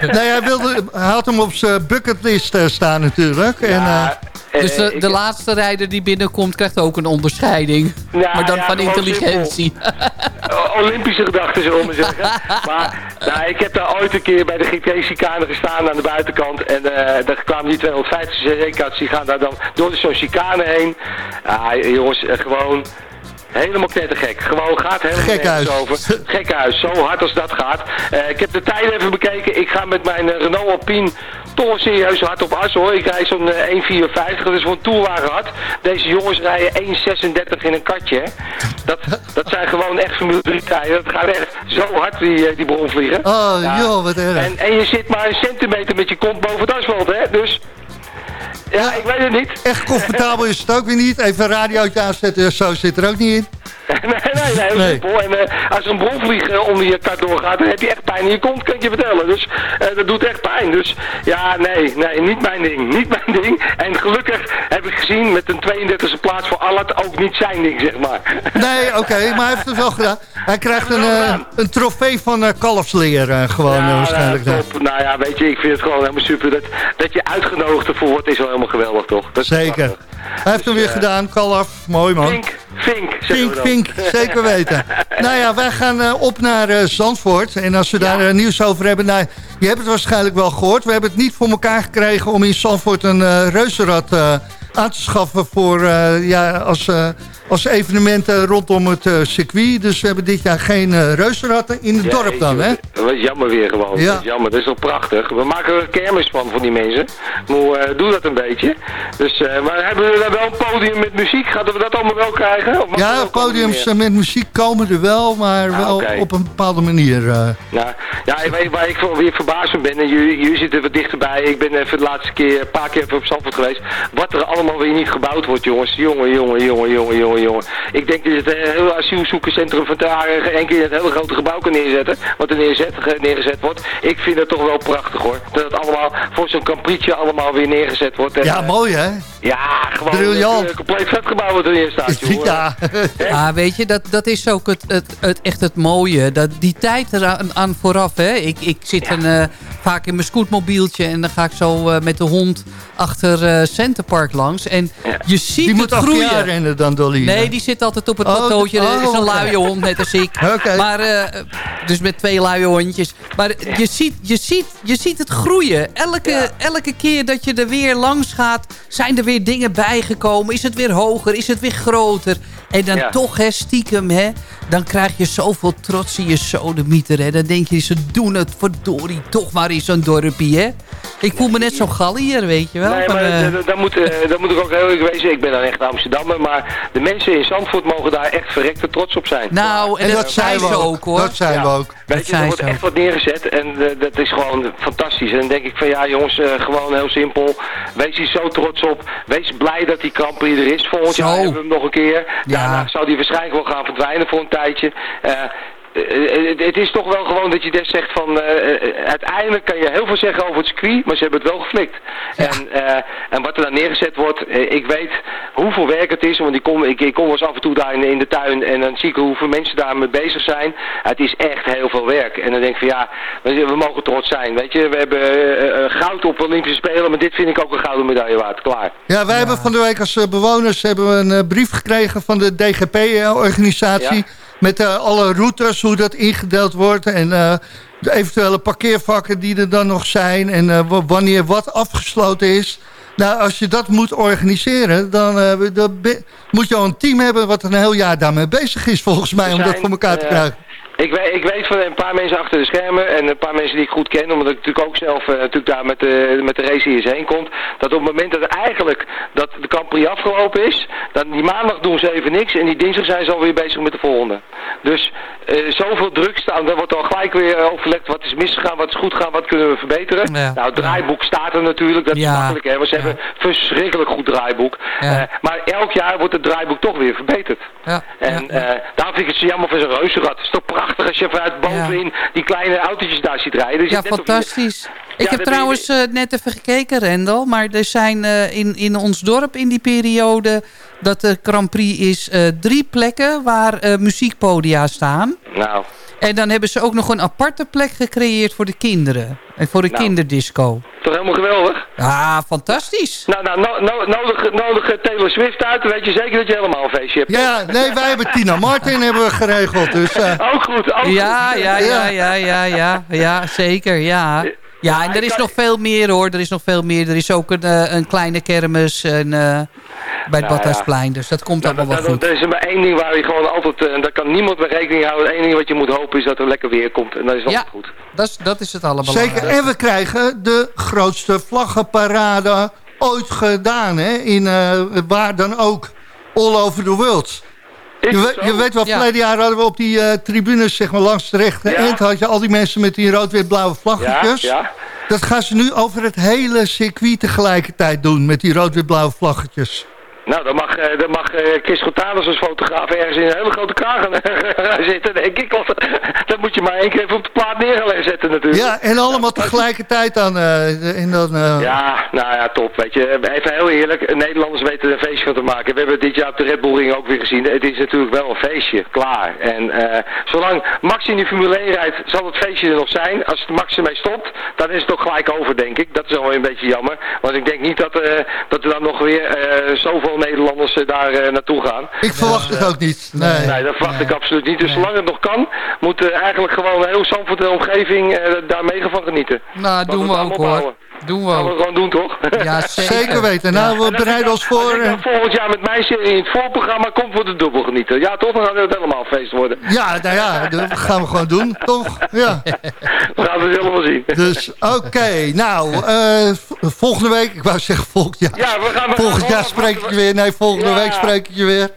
nee, hij, wilde, had hem op zijn bucketlist uh, staan natuurlijk. En, uh, dus de, de laatste rijder die binnenkomt krijgt ook een onderscheiding. maar dan van intelligentie. Olympische gedachten, zullen we zeggen. maar nou, ik heb daar ooit een keer bij de GT-chicane gestaan aan de buitenkant. En uh, daar kwamen die 250 CC-kats, die gaan daar dan door zo'n chicane heen. Ja, jongens, gewoon Helemaal knettergek. Gewoon gaat helemaal Gekhuis. over. Gekhuis, zo hard als dat gaat. Uh, ik heb de tijd even bekeken. Ik ga met mijn uh, Renault Alpine toch serieus hard op as hoor. Ik rijd zo'n uh, 1,54. Dat is voor een toerwagen hard. Deze jongens rijden 1,36 in een katje. Hè. Dat, dat zijn gewoon echt Formule 3 tijden. Dat gaat echt zo hard die, die bronvliegen. Oh joh, wat erg. En, en je zit maar een centimeter met je kont boven het asfalt hè. Dus... Ja, ik weet het niet. Echt comfortabel is het ook weer niet. Even een radiootje aanzetten, zo zit er ook niet in. nee, nee, nee, nee. simpel. En uh, als een bronvlieg uh, onder je kart doorgaat, dan heb je echt pijn in je kont, kan ik je vertellen. Dus uh, dat doet echt pijn. Dus ja, nee, nee, niet mijn ding. Niet mijn ding. En gelukkig heb ik gezien met een 32e plaats voor Allard ook niet zijn ding, zeg maar. Nee, oké, okay, maar hij heeft het wel gedaan. Hij krijgt een, een trofee van kalfsleer gewoon ja, waarschijnlijk. Nou, nou ja, weet je, ik vind het gewoon helemaal super. Dat, dat je uitgenodigd ervoor wordt, is wel helemaal geweldig, toch? Dat Zeker. Hij heeft hem weer gedaan, kalf. Mooi man. Fink, Fink, Fink, Fink, zeker weten. nou ja, wij gaan uh, op naar uh, Zandvoort. En als we daar nieuws over hebben... Nou, je hebt het waarschijnlijk wel gehoord. We hebben het niet voor elkaar gekregen om in Zandvoort een reuzenrad aan te schaffen... voor, ja, als als evenementen rondom het uh, circuit. Dus we hebben dit jaar geen uh, reuzenratten in het dorp dan, hè? Dat is jammer weer gewoon. Ja. Dat is jammer, dat is toch prachtig. We maken er een kermis van, van die mensen. Maar uh, doe dat een beetje. Dus, maar hebben we daar wel een podium met muziek? Gaan we dat allemaal wel krijgen? Ja, podiums met muziek komen er wel, maar ah, wel op een bepaalde manier. Ja, ja waar ik weer verbaasd van ben, en jullie, jullie zitten wat dichterbij. Ik ben even de laatste keer, een paar keer even op Zandvoort geweest. Wat er allemaal weer niet gebouwd wordt, jongens. Jongen, jongen, jongen, jongen, jongen jongen. Ik denk dat je het eh, hele asielzoekerscentrum van daar één keer het hele grote gebouw kan neerzetten. Wat er neerzet, neergezet wordt. Ik vind het toch wel prachtig hoor. Dat het allemaal voor zo'n caprietje allemaal weer neergezet wordt. En, ja, eh, mooi hè? Ja, gewoon een compleet vetgebouw wat erin staat. Joh. Ja. ja, weet je, dat, dat is ook het, het, het, echt het mooie. Dat, die tijd eraan aan vooraf. Hè? Ik, ik zit een, uh, vaak in mijn scootmobieltje en dan ga ik zo uh, met de hond achter uh, Centerpark langs. En je ziet die het groeien. Die moet rennen dan, Dolly. Nee, die zit altijd op het oh, plateautje. Oh, is een luie hond, net als ik. Okay. Maar, uh, dus met twee luie hondjes. Maar je ziet, je ziet, je ziet het groeien. Elke, ja. elke keer dat je er weer langs gaat, zijn er weer dingen bijgekomen. Is het weer hoger? Is het weer groter? En dan ja. toch, hè, stiekem, hè, dan krijg je zoveel trots in je sodemieter. Hè. Dan denk je, ze doen het verdorie toch maar in zo'n dorpje. Hè. Ik voel me net zo'n gallier, weet je wel. Nee, van, maar uh... dan, moet, uh, dan moet ik ook heel erg wezen. Ik ben dan echt Amsterdammer. Maar de mensen in Zandvoort mogen daar echt verrekte trots op zijn. Nou, en, en dat, dat zijn we ook, hoor. Dat zijn ja. we ook. Weet je, er wordt echt wat neergezet. En uh, dat is gewoon fantastisch. En dan denk ik van, ja jongens, gewoon heel simpel. Wees hier zo trots op. Wees blij dat die kamper hier er is. Volgend jaar hebben we hem nog een keer. Ja. Daarna zou die waarschijnlijk wel gaan verdwijnen voor een tijdje. Uh, het is toch wel gewoon dat je des zegt van, uh, uiteindelijk kan je heel veel zeggen over het circuit, maar ze hebben het wel geflikt. Ja. En, uh, en wat er dan neergezet wordt, ik weet hoeveel werk het is, want ik kom, ik, ik kom wel eens af en toe daar in, in, de tuin en dan zie ik hoeveel mensen daar mee bezig zijn. Het is echt heel veel werk. En dan denk ik van ja, we, we mogen trots zijn. Weet je, we hebben goud op Olympische Spelen, maar dit vind ik ook een gouden medaille waard. Klaar. Ja, wij ja. hebben van de week als bewoners hebben we een brief gekregen van de DGP-organisatie. Ja met uh, alle routes, hoe dat ingedeeld wordt. En uh, de eventuele parkeervakken die er dan nog zijn... en wanneer wat afgesloten is... Nou, als je dat moet organiseren, dan, dan moet je al een team hebben... wat een heel jaar daarmee bezig is, volgens mij, om dat voor elkaar te krijgen. Ik weet, ik weet van een paar mensen achter de schermen en een paar mensen die ik goed ken, omdat ik natuurlijk ook zelf uh, natuurlijk daar met de, met de race hier heen komt, dat op het moment dat eigenlijk dat de Grand afgelopen is, dan die maandag doen ze even niks en die dinsdag zijn ze alweer bezig met de volgende. Dus uh, zoveel druk staan, dan wordt al gelijk weer overlegd wat is misgegaan, wat is goed gegaan, wat kunnen we verbeteren. Nou, het draaiboek staat er natuurlijk, dat is makkelijk hè, want ze hebben een verschrikkelijk goed draaiboek. Uh, maar elk jaar wordt het draaiboek toch weer verbeterd. En daarom vind ik het jammer voor zo'n reuzenrad. Het is toch prachtig als je vanuit bovenin die kleine autootjes daar ziet rijden. ja, fantastisch. Ik heb trouwens uh, net even gekeken, Rendel. Maar er zijn uh, in, in ons dorp in die periode dat de Grand Prix is... Uh, drie plekken waar muziekpodia staan. Nou. En dan hebben ze ook nog een aparte plek gecreëerd voor de kinderen. En voor de nou, kinderdisco. Toch helemaal geweldig? Ja, fantastisch. Nou, nou no, no, nodig, nodig Taylor Swift uit. Dan weet je zeker dat je helemaal een feestje hebt. Ja, nee, wij hebben Tina Martin hebben we geregeld. Dus, uh... Ook goed, ook ja, goed. Ja, ja, ja, ja, ja, ja, zeker, ja. Ja, en er is nog veel meer hoor. Er is nog veel meer. Er is ook een, uh, een kleine kermis en, uh, bij het nou, Badhuisplein. Dus dat komt nou, allemaal wel goed. Er is maar één ding waar je gewoon altijd... en daar kan niemand mee rekening houden. Eén ding wat je moet hopen is dat er lekker weer komt. En dat is altijd ja, goed. Dat is, dat is het allemaal. Zeker. En we krijgen de grootste vlaggenparade ooit gedaan. Hè? In, uh, waar dan ook. All over the world. Je, je, weet wel, verleden jaar hadden we op die uh, tribunes zeg maar, langs de rechte ja. had je al die mensen met die rood-wit-blauwe vlaggetjes. Ja, ja. Dat gaan ze nu over het hele circuit tegelijkertijd doen met die rood-wit-blauwe vlaggetjes. Nou, dan mag, uh, dan mag uh, Chris Gotalis als fotograaf ergens in een hele grote kraag zitten, denk ik. Want dat moet je maar één keer even op de plaat neer zetten natuurlijk. Ja, en allemaal tegelijkertijd dan. Uh, in dan Ja, nou ja, top. Weet je, even heel eerlijk. Nederlanders weten er een feestje van te maken. We hebben dit jaar op de Red Bull Ring ook weer gezien. Het is natuurlijk wel een feestje, klaar. En zolang Max in die Formule 1 rijdt, zal het feestje er nog zijn. Als Max ermee stopt, dan is het ook gelijk over, denk ik. Dat is wel een beetje jammer. Want ik denk niet dat, dat er dan nog weer zoveel Nederlanders eh, daar eh, naartoe gaan. Ik verwacht het ook niet. Nee, nee dat verwacht ik absoluut niet. Dus zolang het nog kan, moet eigenlijk gewoon heel Zandvoort de omgeving eh, daar mega van genieten. Nou, doen we ook hoor. Doen we ook. we gewoon doen, toch? Ja, zeker, weten. Nou, we bereiden ons voor... Als ik volgend jaar met mij in het voorprogramma komt voor de dubbel genieten. Ja, toch? Dan gaat het helemaal feest worden. Ja, nou ja, dat gaan we gewoon doen, toch? Ja. We gaan het helemaal zien. Dus, oké. nou, uh, volgende week... Ik wou zeggen volgend jaar. Ja, we gaan... volgend jaar spreek ik je weer. Nee, volgende week spreek ik je weer.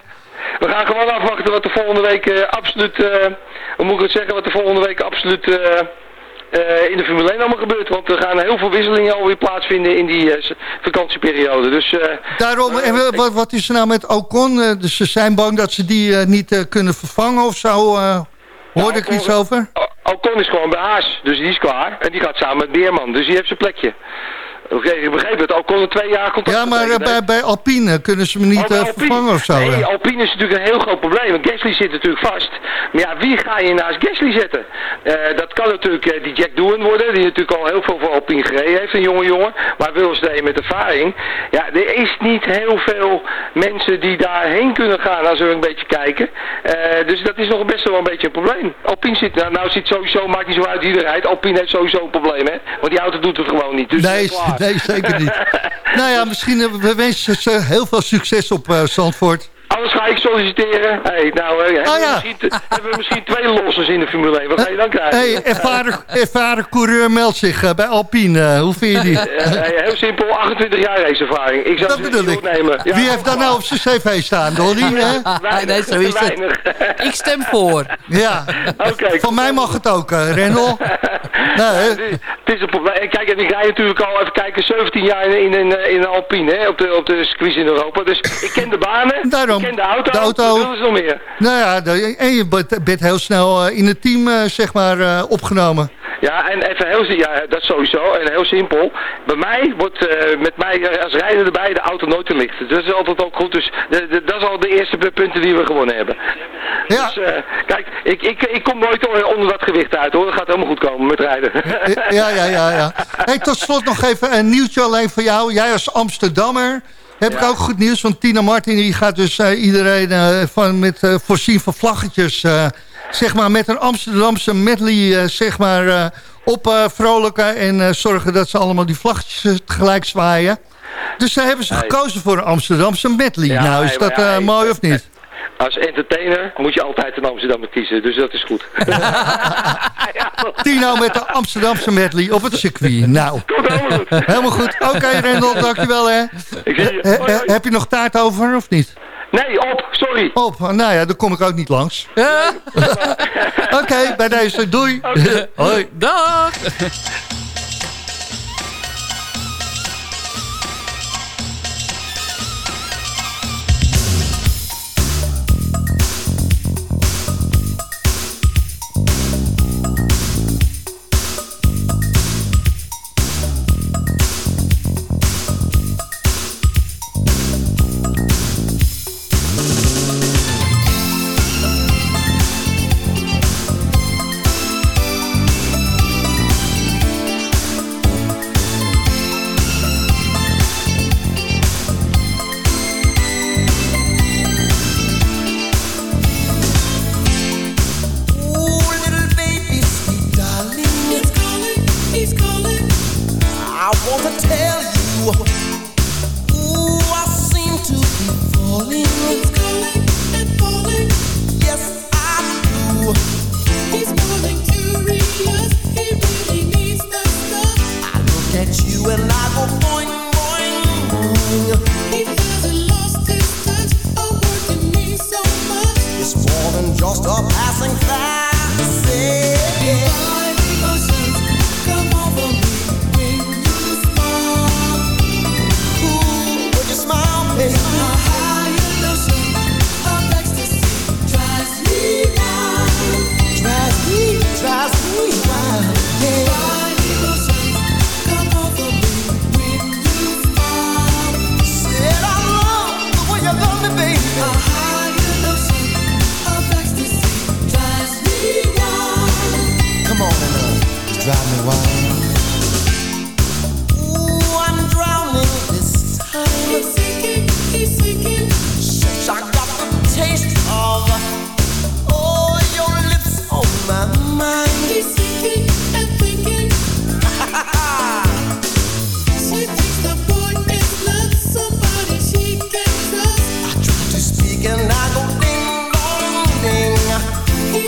We gaan gewoon afwachten wat de volgende week uh, absoluut... Uh, hoe moet ik het zeggen? Wat de volgende week absoluut... Uh, in de Formule 1 allemaal gebeurt. Want er gaan heel veel wisselingen alweer plaatsvinden in die uh, vakantieperiode. Dus, uh, Daarom, en wat, wat, is er nou met Ocon? dus ze zijn bang dat ze die niet kunnen vervangen of zo? hoorde nou, ik iets over? Ocon is gewoon bij Haas, dus die is klaar. En die gaat samen met Beerman, dus die heeft zijn plekje. Oké, ik begreep het. Al kon twee jaar contract. Ja, maar bij, bij Alpine kunnen ze me niet oh, vervangen of zo. Nee, Alpine is natuurlijk een heel groot probleem. Want Gasly zit natuurlijk vast. Maar ja, wie ga je naast Gasly zetten? Uh, dat kan natuurlijk uh, die Jack Doohan worden. Die natuurlijk al heel veel voor Alpine gereden heeft. Een jonge jongen. Maar wil ze met ervaring. Ja, er is niet heel veel mensen die daarheen kunnen gaan als we een beetje kijken. Dus dat is nog best wel een beetje een probleem. Alpine zit, nou, nou zit sowieso, maakt niet zo uit wie er rijdt. Alpine heeft sowieso een probleem, hè. Want die auto doet het gewoon niet. Dus nee, nee, zeker niet. nou ja, misschien we wensen ze heel veel succes op uh, Zandvoort. Anders ga ik solliciteren. Hey, nou, uh, hebben, oh, ja. we misschien, hebben, we misschien twee lossers in de Formule 1. Wat ga je dan krijgen? Hey, ervaren, ervaren coureur meldt zich uh, bij Alpine. hoe vind je die? heel simpel, 28 jaar raceervaring. Ik zou dat bedoel ik. Nemen. Ja, Wie heeft daar nou op zijn cv staan? Weinig, nee, zo is het. Ik stem voor. Ja, okay, van mij mag het ook, uh, Rendel. nee, het, is, het is een probleem. Kijk, en ik rij natuurlijk al even kijken, 17 jaar in, in, in, Alpine, hè, op de, op de squeeze in Europa. Dus ik ken de banen. Daarom de auto. De auto. Dat is nog meer. Nou ja, en je bent heel snel eh, in het team uh, zeg maar, uh, opgenomen. Ja, en even heel, ja, dat sowieso. En heel simpel. Bij mij wordt uh, met mij als rijder erbij de auto nooit te licht. Dus dat is altijd ook goed. Dus de, de, dat is al de eerste punten die we gewonnen hebben. Ja. Dus uh, kijk, ik, ik, ik kom nooit onder dat gewicht uit hoor. Dat gaat helemaal goed komen met rijden. Ja, ja, ja. ja. Hey, tot slot nog even een nieuwtje alleen voor jou. Jij als Amsterdammer heb ik ook goed nieuws. Want Tina Martin die gaat dus uh, iedereen uh, van, met uh, voorzien van vlaggetjes zeg maar, met een Amsterdamse medley zeg maar, op vrolijken... en zorgen dat ze allemaal die vlaggetjes tegelijk zwaaien. Dus daar hebben ze gekozen voor een Amsterdamse medley. nou, is dat mooi of niet? Als entertainer moet je altijd een Amsterdammer kiezen. Dus dat is goed. Tino met de Amsterdamse medley op het circuit. Nou, helemaal goed. Helemaal goed. Oké, okay, Rendel, dankjewel hè. Ik zie je. heb je nog taart over of niet? Nee, op, sorry. Op, nou ja, dan kom ik ook niet langs. Oké, bij deze. Doei. Hoi. Dag.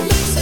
me.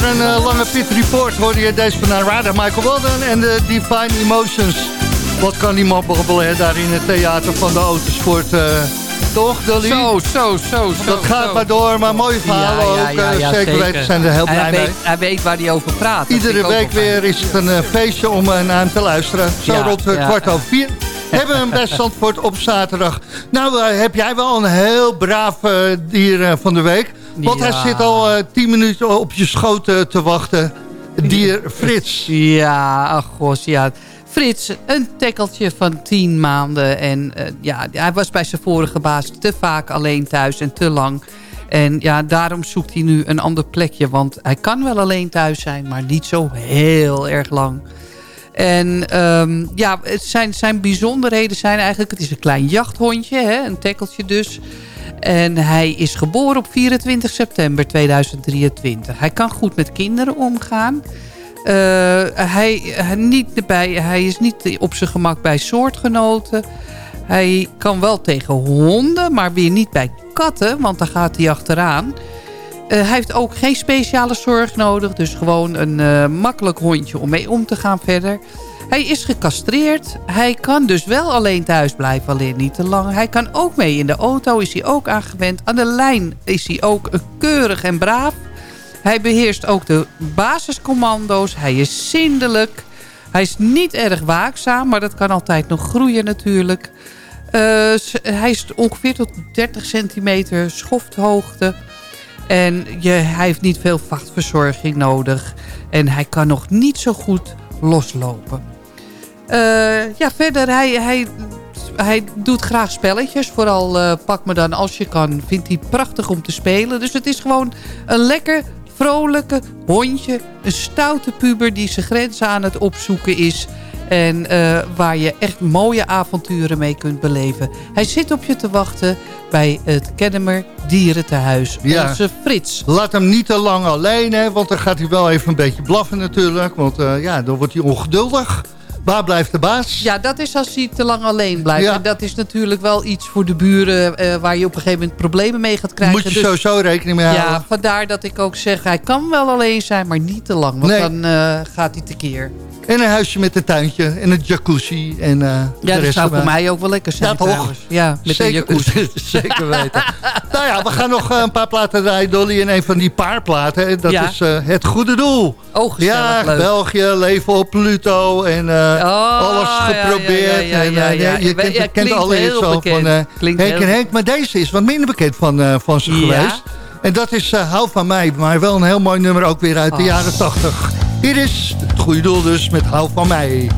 Naar een uh, lange pit report hoorde je deze van Narada, Michael Walden en de Divine Emotions. Wat kan die man babbelen daar in het theater van de autosport... Uh, toch, Dolly? Zo, zo, zo. Dat gaat maar door, maar mooie verhalen ook. Ja, ja, zeker, weten, zijn er heel blij hij mee. Weet, hij weet waar hij over praat. Iedere week weer is het een feestje om naar hem te luisteren. Zo rond kwart over vier hebben we hem bij Zandvoort op zaterdag. Nou, heb jij wel een heel braaf dier van de week. Want hij zit al uh, tien minuten op je schoot te wachten. Dier Frits. Ja, ach gos, ja. Frits, een tekkeltje van tien maanden. En uh, ja, hij was bij zijn vorige baas te vaak alleen thuis en te lang. En ja, daarom zoekt hij nu een ander plekje. Want hij kan wel alleen thuis zijn, maar niet zo heel erg lang. En um, ja, zijn, zijn bijzonderheden zijn eigenlijk... Het is een klein jachthondje, hè, een tekkeltje dus... En hij is geboren op 24 september 2023. Hij kan goed met kinderen omgaan. Uh, hij, hij, niet hij is niet op zijn gemak bij soortgenoten. Hij kan wel tegen honden, maar weer niet bij katten, want daar gaat hij achteraan. Uh, hij heeft ook geen speciale zorg nodig, dus gewoon een makkelijk hondje om mee om te gaan verder. Hij is gecastreerd. Hij kan dus wel alleen thuis blijven, alleen niet te lang. Hij kan ook mee in de auto, is hij ook aangewend. Aan de lijn is hij ook keurig en braaf. Hij beheerst ook de basiscommando's. Hij is zindelijk. Hij is niet erg waakzaam, maar dat kan altijd nog groeien natuurlijk. Uh, hij is ongeveer tot 30 centimeter schofthoogte. En je, hij heeft niet veel vachtverzorging nodig. En hij kan nog niet zo goed loslopen. Uh, ja, verder, hij, hij, hij doet graag spelletjes. Vooral uh, Pak me dan als je kan. Vindt hij prachtig om te spelen. Dus het is gewoon een lekker vrolijke hondje. Een stoute puber die zijn grenzen aan het opzoeken is. En uh, waar je echt mooie avonturen mee kunt beleven. Hij zit op je te wachten bij het Kennemer Dierentehuis. Ja. Onze Frits. Laat hem niet te lang alleen, hè, want dan gaat hij wel even een beetje blaffen natuurlijk. Want uh, ja, dan wordt hij ongeduldig. Waar blijft de baas? Ja, dat is als hij te lang alleen blijft. Ja. En dat is natuurlijk wel iets voor de buren... Uh, waar je op een gegeven moment problemen mee gaat krijgen. Moet je dus, sowieso rekening mee houden. Ja, vandaar dat ik ook zeg... hij kan wel alleen zijn, maar niet te lang. Want nee. dan uh, gaat hij tekeer. En een huisje met een tuintje en een jacuzzi. En, uh, ja, dat zou voor mij ook wel lekker zijn. Ja, toch? Ja, met zeker, een jacuzzi. zeker weten. nou ja, we gaan nog een paar platen draaien, Dolly. En een van die paar platen, dat ja. is Het Goede Doel. Oh, gezellig, Ja, leuk. België, leven op Pluto. En oh, alles geprobeerd. Ja, ja, ja, en, ja, je kent, je kent alle hits al van Henk en Henk. Maar deze is wat minder bekend van, van ze geweest. En dat is Hou van mij. Maar wel een heel mooi nummer ook weer uit de Oh. jaren 80. Hier is het goede doel dus met Hou van mij.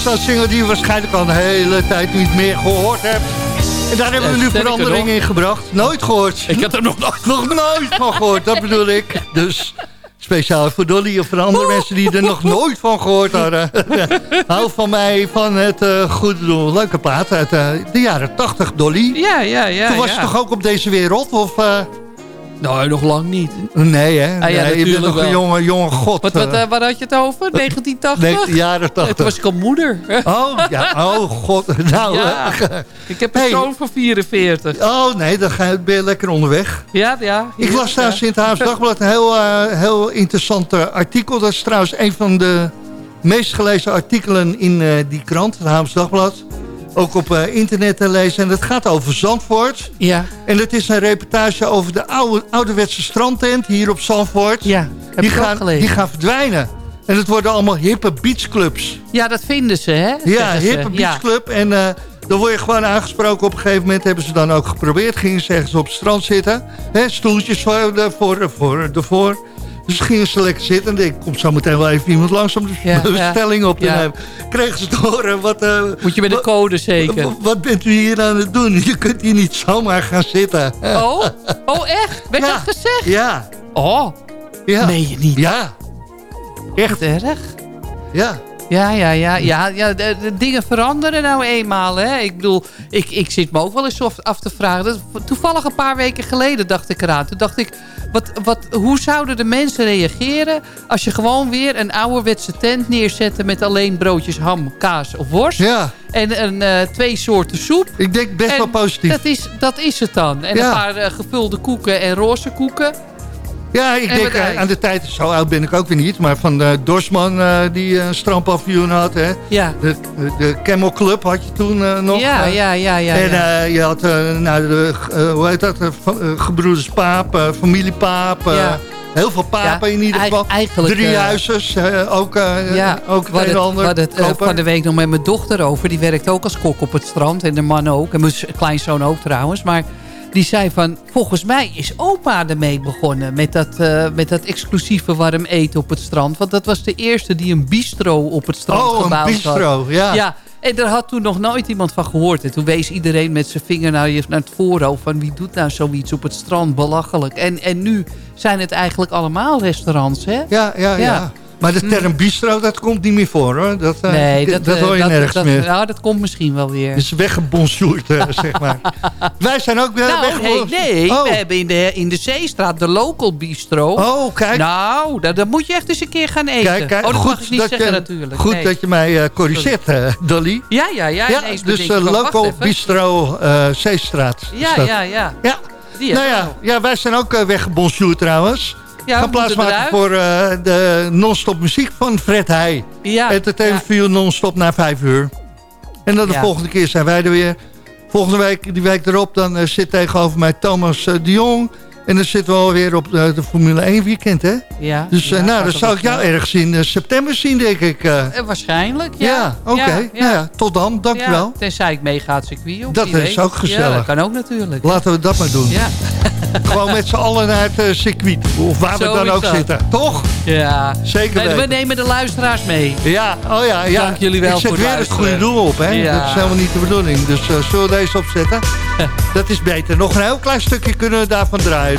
Zo'n single die je waarschijnlijk al een hele tijd niet meer gehoord hebt. En daar hebben we Eh, nu verandering in gebracht. Nooit gehoord. Ik had er nog nooit... nog nooit van gehoord, dat bedoel ik. Dus speciaal voor Dolly of voor andere mensen die er nog nooit van gehoord hadden. Hou van mij, van het eh goede doel. Leuke plaat uit eh, de jaren 80, Dolly. Ja, ja, ja. Toen was ja. je toch ook op deze wereld? Of, Nou, nog lang niet. nee, hè? Ah, ja, nee, je bent nog een jonge, jonge god. Wat, wat, eh, eh, waar had je het over? 1980? nee, jaren 80. was ik al moeder. Oh, ja, oh god. Nou, Ja. eh, Ik heb een Hey. zoon van 44. oh nee, dan ga je, ben je lekker onderweg. Ja, ja. Ik las daar ja. Sint-Haams Dagblad een heel, heel interessant artikel. Dat is trouwens een van de meest gelezen artikelen in die krant, het Haams Dagblad. Ook op eh, internet te lezen. En het gaat over Zandvoort. Ja, En het is een reportage over de oude, ouderwetse strandtent hier op Zandvoort. ja. Die, gaan, die gaan verdwijnen. En het worden allemaal hippe beachclubs. Ja, dat vinden ze, hè? Ja, hippe Ja. beachclub. En eh, dan word je gewoon aangesproken. Op een gegeven moment hebben ze dan ook geprobeerd. Gingen ze ergens op het strand zitten. Hè, stoeltjes voor, de, voor, voor, ervoor. Lekker zitten. En ik kom zo meteen wel even iemand langs om de Ja, bestelling op te Ja. nemen. Kregen ze te horen. Wat, eh, Moet je met de wat- code zeker. wat- Wat bent u hier aan het doen? Je kunt hier niet zomaar gaan zitten. Oh, oh echt? Werd Ja. dat gezegd? Ja, Oh, ja. meen je niet? Ja. Echt? Erg. Ja. Ja, ja, ja. ja, ja de, de dingen veranderen nou eenmaal. Hè. Ik bedoel, ik, ik zit me ook wel eens af, te vragen. Dat, toevallig een paar weken geleden dacht ik eraan. Toen dacht ik, wat, wat, hoe zouden de mensen reageren... als je gewoon weer een ouderwetse tent neerzette... met alleen broodjes ham, kaas of worst... Ja. En een, eh, twee soorten soep. Ik denk best En wel positief. Dat is, dat is het dan. En Ja. een paar eh, gevulde koeken en roze koeken. Ja, ik En denk wat- eh, aan de tijd, zo oud ben ik ook weer niet... maar van de Dorsman eh, die een strandpavioen had. Hè. Ja. De, de Camel Club had je toen nog. Ja, ja, ja, ja. en je had, nou, de, hoe heet dat, gebroeders Paap, familie Paap. Ja. Heel veel papen Ja, in ieder geval. eigenlijk, Drie huizers, ook, Ja, ook het een en ander. hadden het van de week nog met mijn dochter over. Die werkt ook als kok op het strand. En de man ook. En mijn kleinzoon ook trouwens. Maar die zei van... Volgens mij is opa ermee begonnen. Met dat, eh, met dat exclusieve warm eten op het strand. Want dat was de eerste die een bistro op het strand Oh, een gebouwd had. bistro, ja. Ja, en daar had toen nog nooit iemand van gehoord. En toen wees iedereen met zijn vinger naar, je, naar het voorhoofd... van wie doet nou zoiets op het strand, belachelijk. En, en nu zijn het eigenlijk allemaal restaurants, hè? Ja, ja, ja. Ja. Maar de term bistro, dat komt niet meer voor hoor. Dat, eh, Nee, dat, dat, eh, hoor je nergens dat, meer. Nou, dat komt misschien wel weer. Het is weggebonjourd, eh, zeg maar. Wij zijn ook weer nou, hey, weggebonjourd. nee, Oh. we hebben in de, in de Zeestraat de local bistro. Oh, kijk. Nou, daar moet je echt eens een keer gaan eten. Kijk, kijk, oh, dat goed mag ik niet dat zeggen je, natuurlijk. Goed Nee. dat je mij eh, corrigeert, Dolly. Ja, ja, ja. Ja, dus local bistro Zeestraat. Ja, dat. ja, ja. Ja, Die nou ja, ja, wij zijn ook uh, weggebonjourd trouwens. Ja, gaan plaatsmaken voor eh, de non-stop muziek van Fred Heij. Ja, Entertainment ja. non-stop na vijf uur. En dan de Ja. volgende keer zijn wij er weer. Volgende week, die week erop, dan eh, zit tegenover mij Thomas eh, de Jong. En dan zitten we alweer op de, de Formule 1 weekend, hè? Ja, Dus eh, ja, nou, dan zou ik jou ergens in eh, september zien, denk ik. eh. Eh, Waarschijnlijk, ja. ja, oké. Ja, Nou ja, tot dan, dankjewel. Ja, tenzij ik meega het circuit op. Dat is weet. ook gezellig. Ja, dat kan ook natuurlijk. Laten we dat maar doen. Ja, Gewoon met z'n allen naar het eh, circuit. Of waar we dan ook dat. zitten. Toch? ja. Zeker Nee, we weten. nemen de luisteraars mee. Ja, oh ja, ja. Dank jullie wel Ik zet voor weer het goede doel op, hè. Ja. Dat is helemaal niet de bedoeling. Dus eh, zullen we deze opzetten? dat is beter. Nog een heel klein stukje kunnen we daarvan draaien.